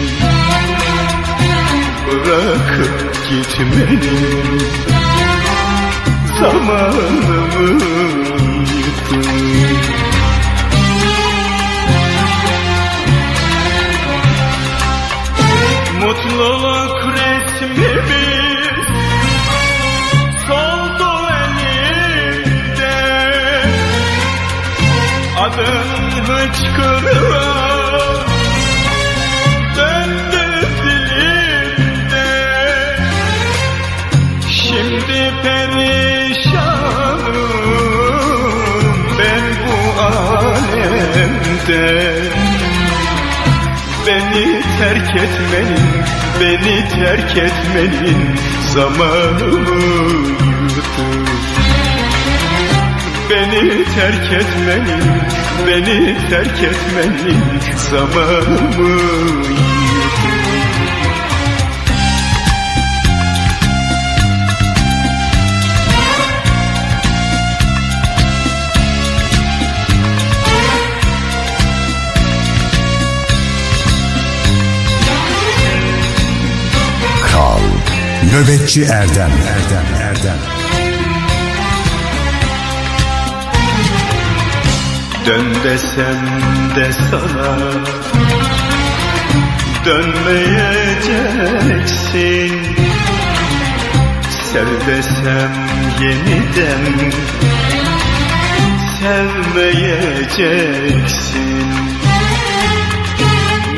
Bırakıp gitmenin zamanı mıydı alemde. Beni terk etmenin, beni terk etmenin zamanı mıydı? Beni terk etmenin, beni terk etmenin zamanı? Kral Nöbetçi Erdem Erdem Erdem Dön desem de sana Dönmeyeceksin. Sev desem yeniden Sevmeyeceksin.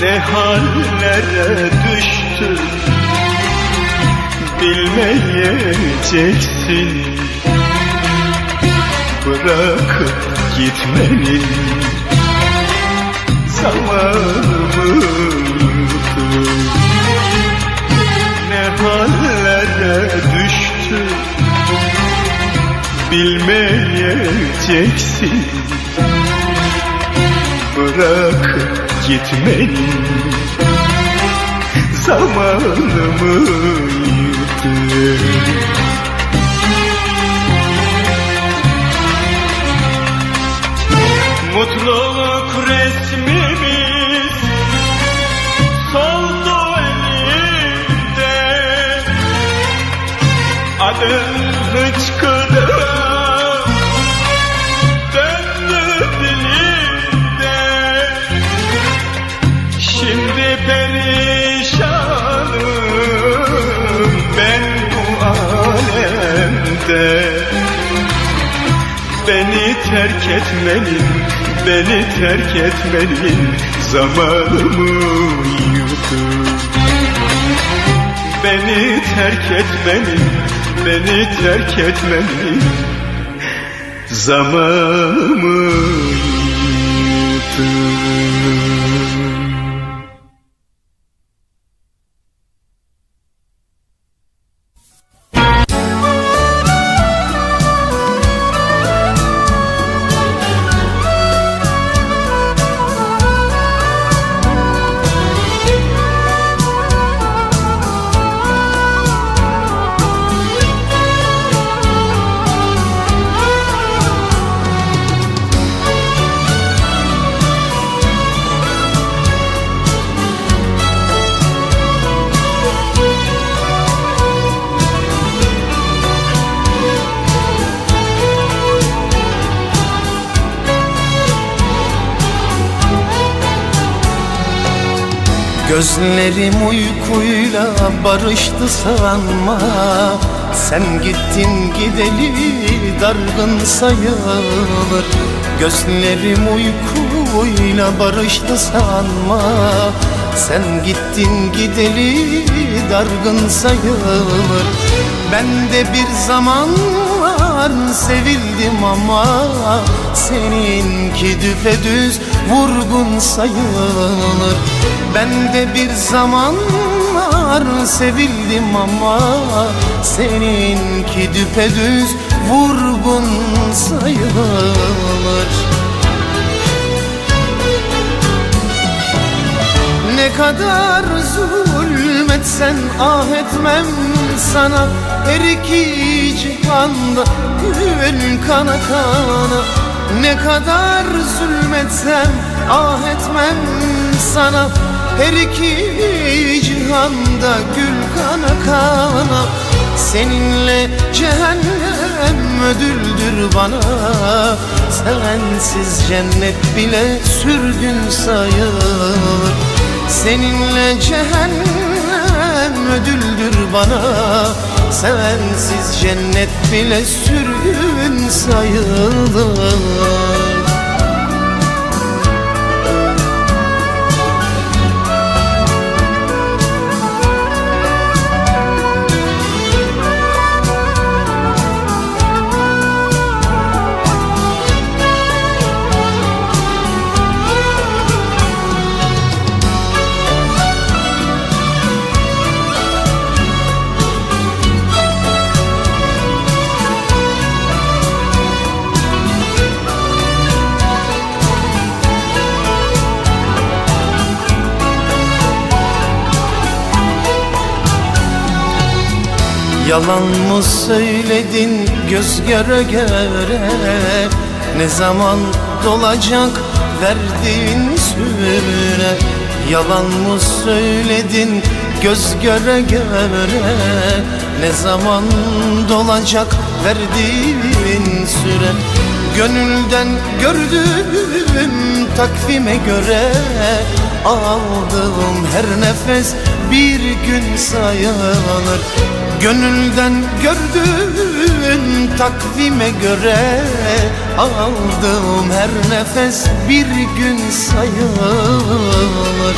Ne hallere düştün Bilmeyeceksin Bırakıp gitmenin zamanı mıydı? Ne hallere düştü bilmeyeceksin Bırakıp gitmenin zamanı mıydı? Adın hıçkırdı döndü dilimde. Şimdi perişanım ben bu alemde. Beni terk etmenin, beni terk etmenin zamanı mıydı? Beni terk etmenin, beni terk etmenin zamanı Gözlerim uykuyla barıştı sanma. Sen gittin gideli dargın sayılır. Gözlerim uykuyla barıştı sanma. Sen gittin gideli dargın sayılır. Ben de bir zamanlar zamanlar sevildim ama Seninki düpedüz vurgun sayılır. Ben de bir zamanlar sevildim ama Seninki düpedüz vurgun sayılır. Ne kadar zulmetsen ah etmem sana Her iki cihanda gül kana kana Ne kadar zulmetsem ah etmem sana. Her iki cihanda gül kana kana Seninle cehennem ödüldür bana. Sensiz cennet bile sürgün sayılır. Seninle cehennem ödüldür bana Sensiz cennet bile sürgün sayılır Yalan mı söyledin göz göre göre? Ne zaman dolacak verdiğin süre? Yalan mı söyledin göz göre göre? Ne zaman dolacak verdiğin süre? Gönülden gördüğüm takvime göre Aldığım her nefes bir gün sayılır Gönülden gördüğün takvime göre Aldığım her nefes bir gün sayılır.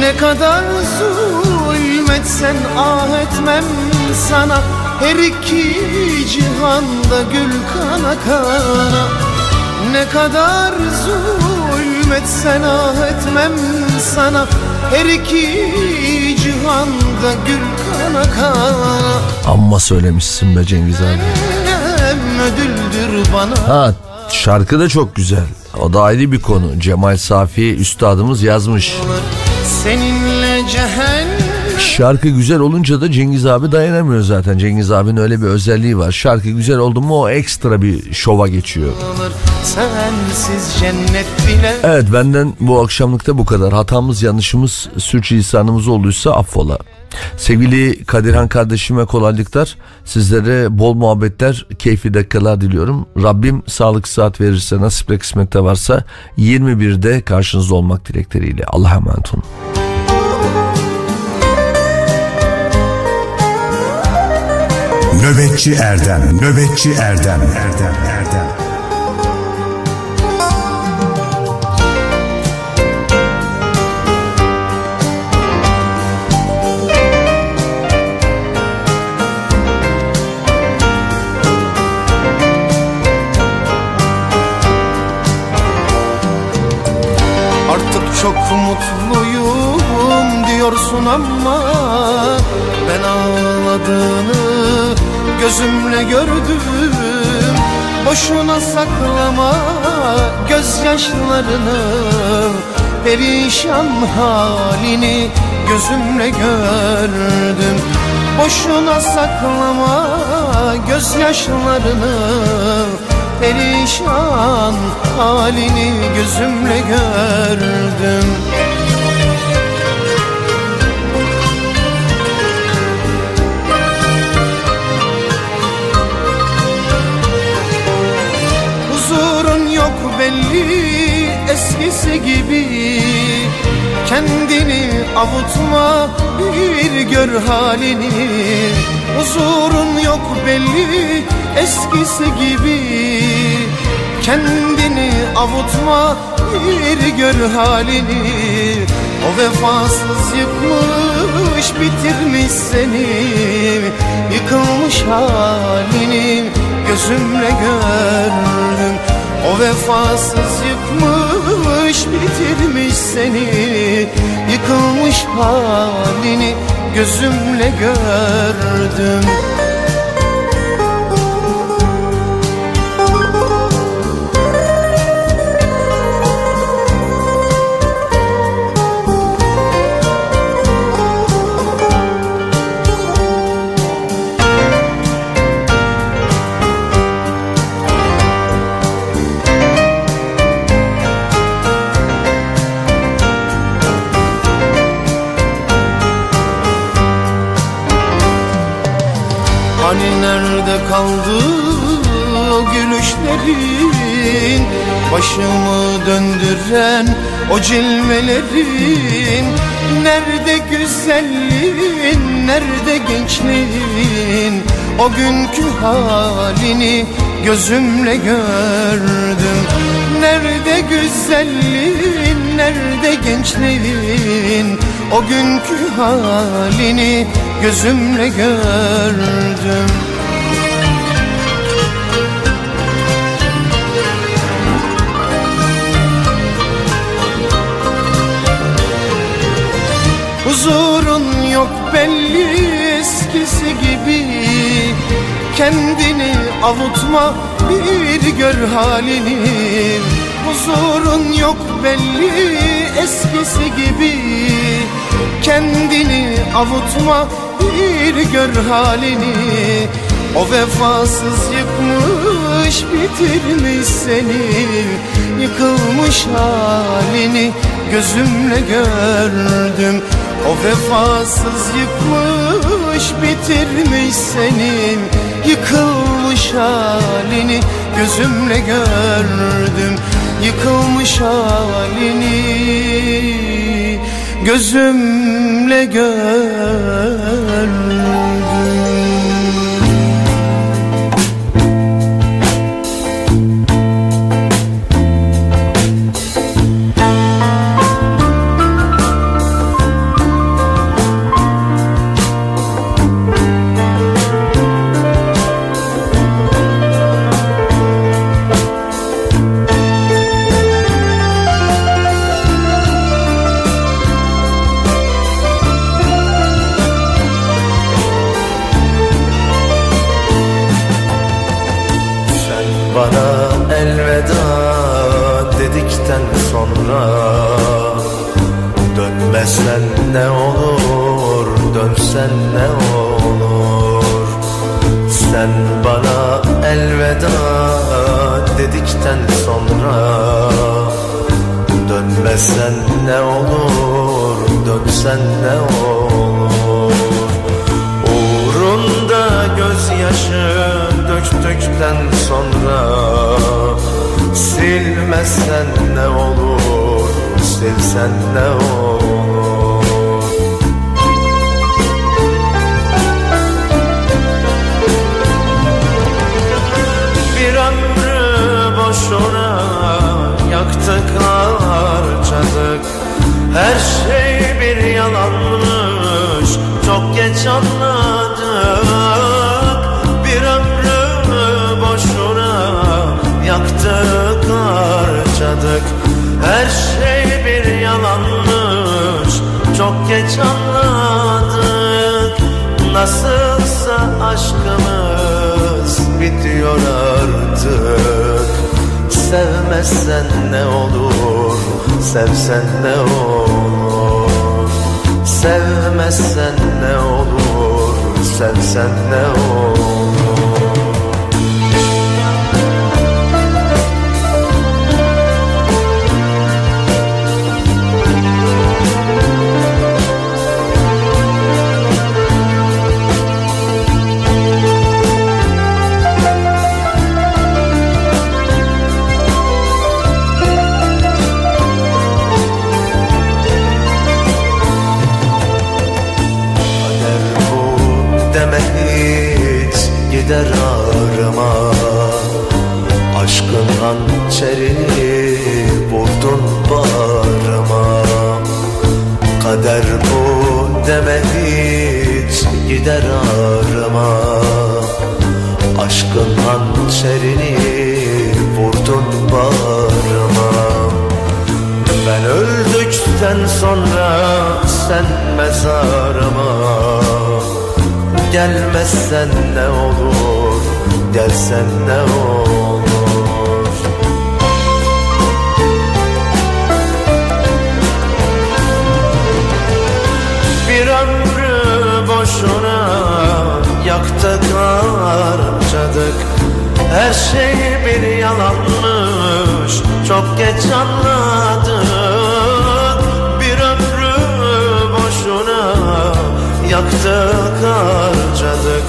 Ne kadar zulmetsen ah etmem sana Her iki cihanda gül kana kana. Ne kadar zulmetsen ah etmem sana Her iki cihanda gül kana kana Amma söylemişsin be Cengiz abi. Ödüldür bana Ha şarkı da çok güzel. O da ayrı bir konu. Cemal Safi üstadımız yazmış. Seninle cehennem Şarkı güzel olunca da Cengiz abi dayanamıyor zaten. Cengiz abinin öyle bir özelliği var. Şarkı güzel oldu mu o ekstra bir şova geçiyor. Sensiz cennet bile Evet benden bu akşamlıkta bu kadar. Hatamız yanlışımız sürçülisanımız olduysa affola. Sevgili Kadirhan kardeşime kolaylıklar. Sizlere bol muhabbetler, keyifli dakikalar diliyorum. Rabbim sağlık saat verirse, nasiple kısmette varsa 21'de karşınızda olmak dilekleriyle. Allah'a emanet olun. Nöbetçi Erdem, Nöbetçi Erdem, Erdem, Erdem. Çok mutluyum diyorsun ama Ben ağladığını gözümle gördüm. Boşuna saklama gözyaşlarını Perişan halini gözümle gördüm. Boşuna saklama gözyaşlarını Perişan halini gözümle gördüm. Huzurun yok belli eskisi gibi. Kendini avutma bir gör halini. Huzurun yok belli eskisi gibi Kendini avutma bir gör halini. O vefasız yıkmış bitirmiş seni Yıkılmış halini. Gözümle gördüm O vefasız yıkmış bitirmiş seni Yıkılmış halini. Gözümle gördüm kaldı gülüşlerin Başımı döndüren o cilvelerin. Nerede güzelliğin, nerede gençliğin? O günkü halini gözümle gördüm. Nerede güzelliğin, nerede gençliğin? O günkü halini gözümle gördüm eskisi gibi Kendini avutma bir gör halini. Huzurun yok belli eskisi gibi Kendini avutma bir gör halini. O vefasız yıkmış bitirmiş seni Yıkılmış halini gözümle gördüm. O vefasız yıkmış bitirmiş seni Yıkılmış halini gözümle gördüm. Yıkılmış halini gözümle gördüm dönsen ne olur? Sen bana elveda dedikten sonra Dönmesen ne olur, dönsen ne olur? Uğrunda gözyaşı döktükten sonra Silmezsen ne olur, silsen ne olur Her şey bir yalanmış çok geç anladık. Bir ömrü boşuna yaktık harcadık. Her şey bir yalanmış çok geç anladık. Nasılsa aşkımız bitiyor artık. Sevmezsen ne olur, sevsen ne olur? Sevmezsen ne olur, sevsen ne olur hançerini vurdun bağrıma. Kader bu deme hiç gider ağrıma. Aşkın hançerini vurdun bağrıma. Ben öldükten sonra sen mezarıma. Gelmezsen ne olur, gelsen ne olur. Harcadık Her şey bir yalanmış çok geç anladık. Bir ömrü boşuna yaktık harcadık.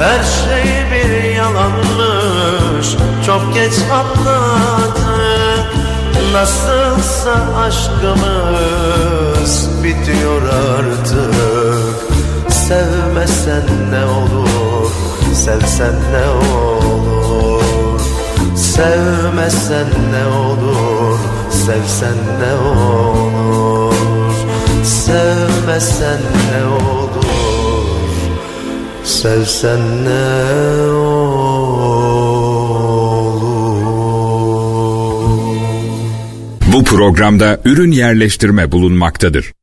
Her şey bir yalanmış çok geç anladık. Nasılsa aşkımız bitiyor artık. Sevmesen ne olur, sevsen ne olur? Sevmesen ne olur, sevsen ne olur? Sevmesen ne olur, sevsen ne olur? Bu programda ürün yerleştirme bulunmaktadır.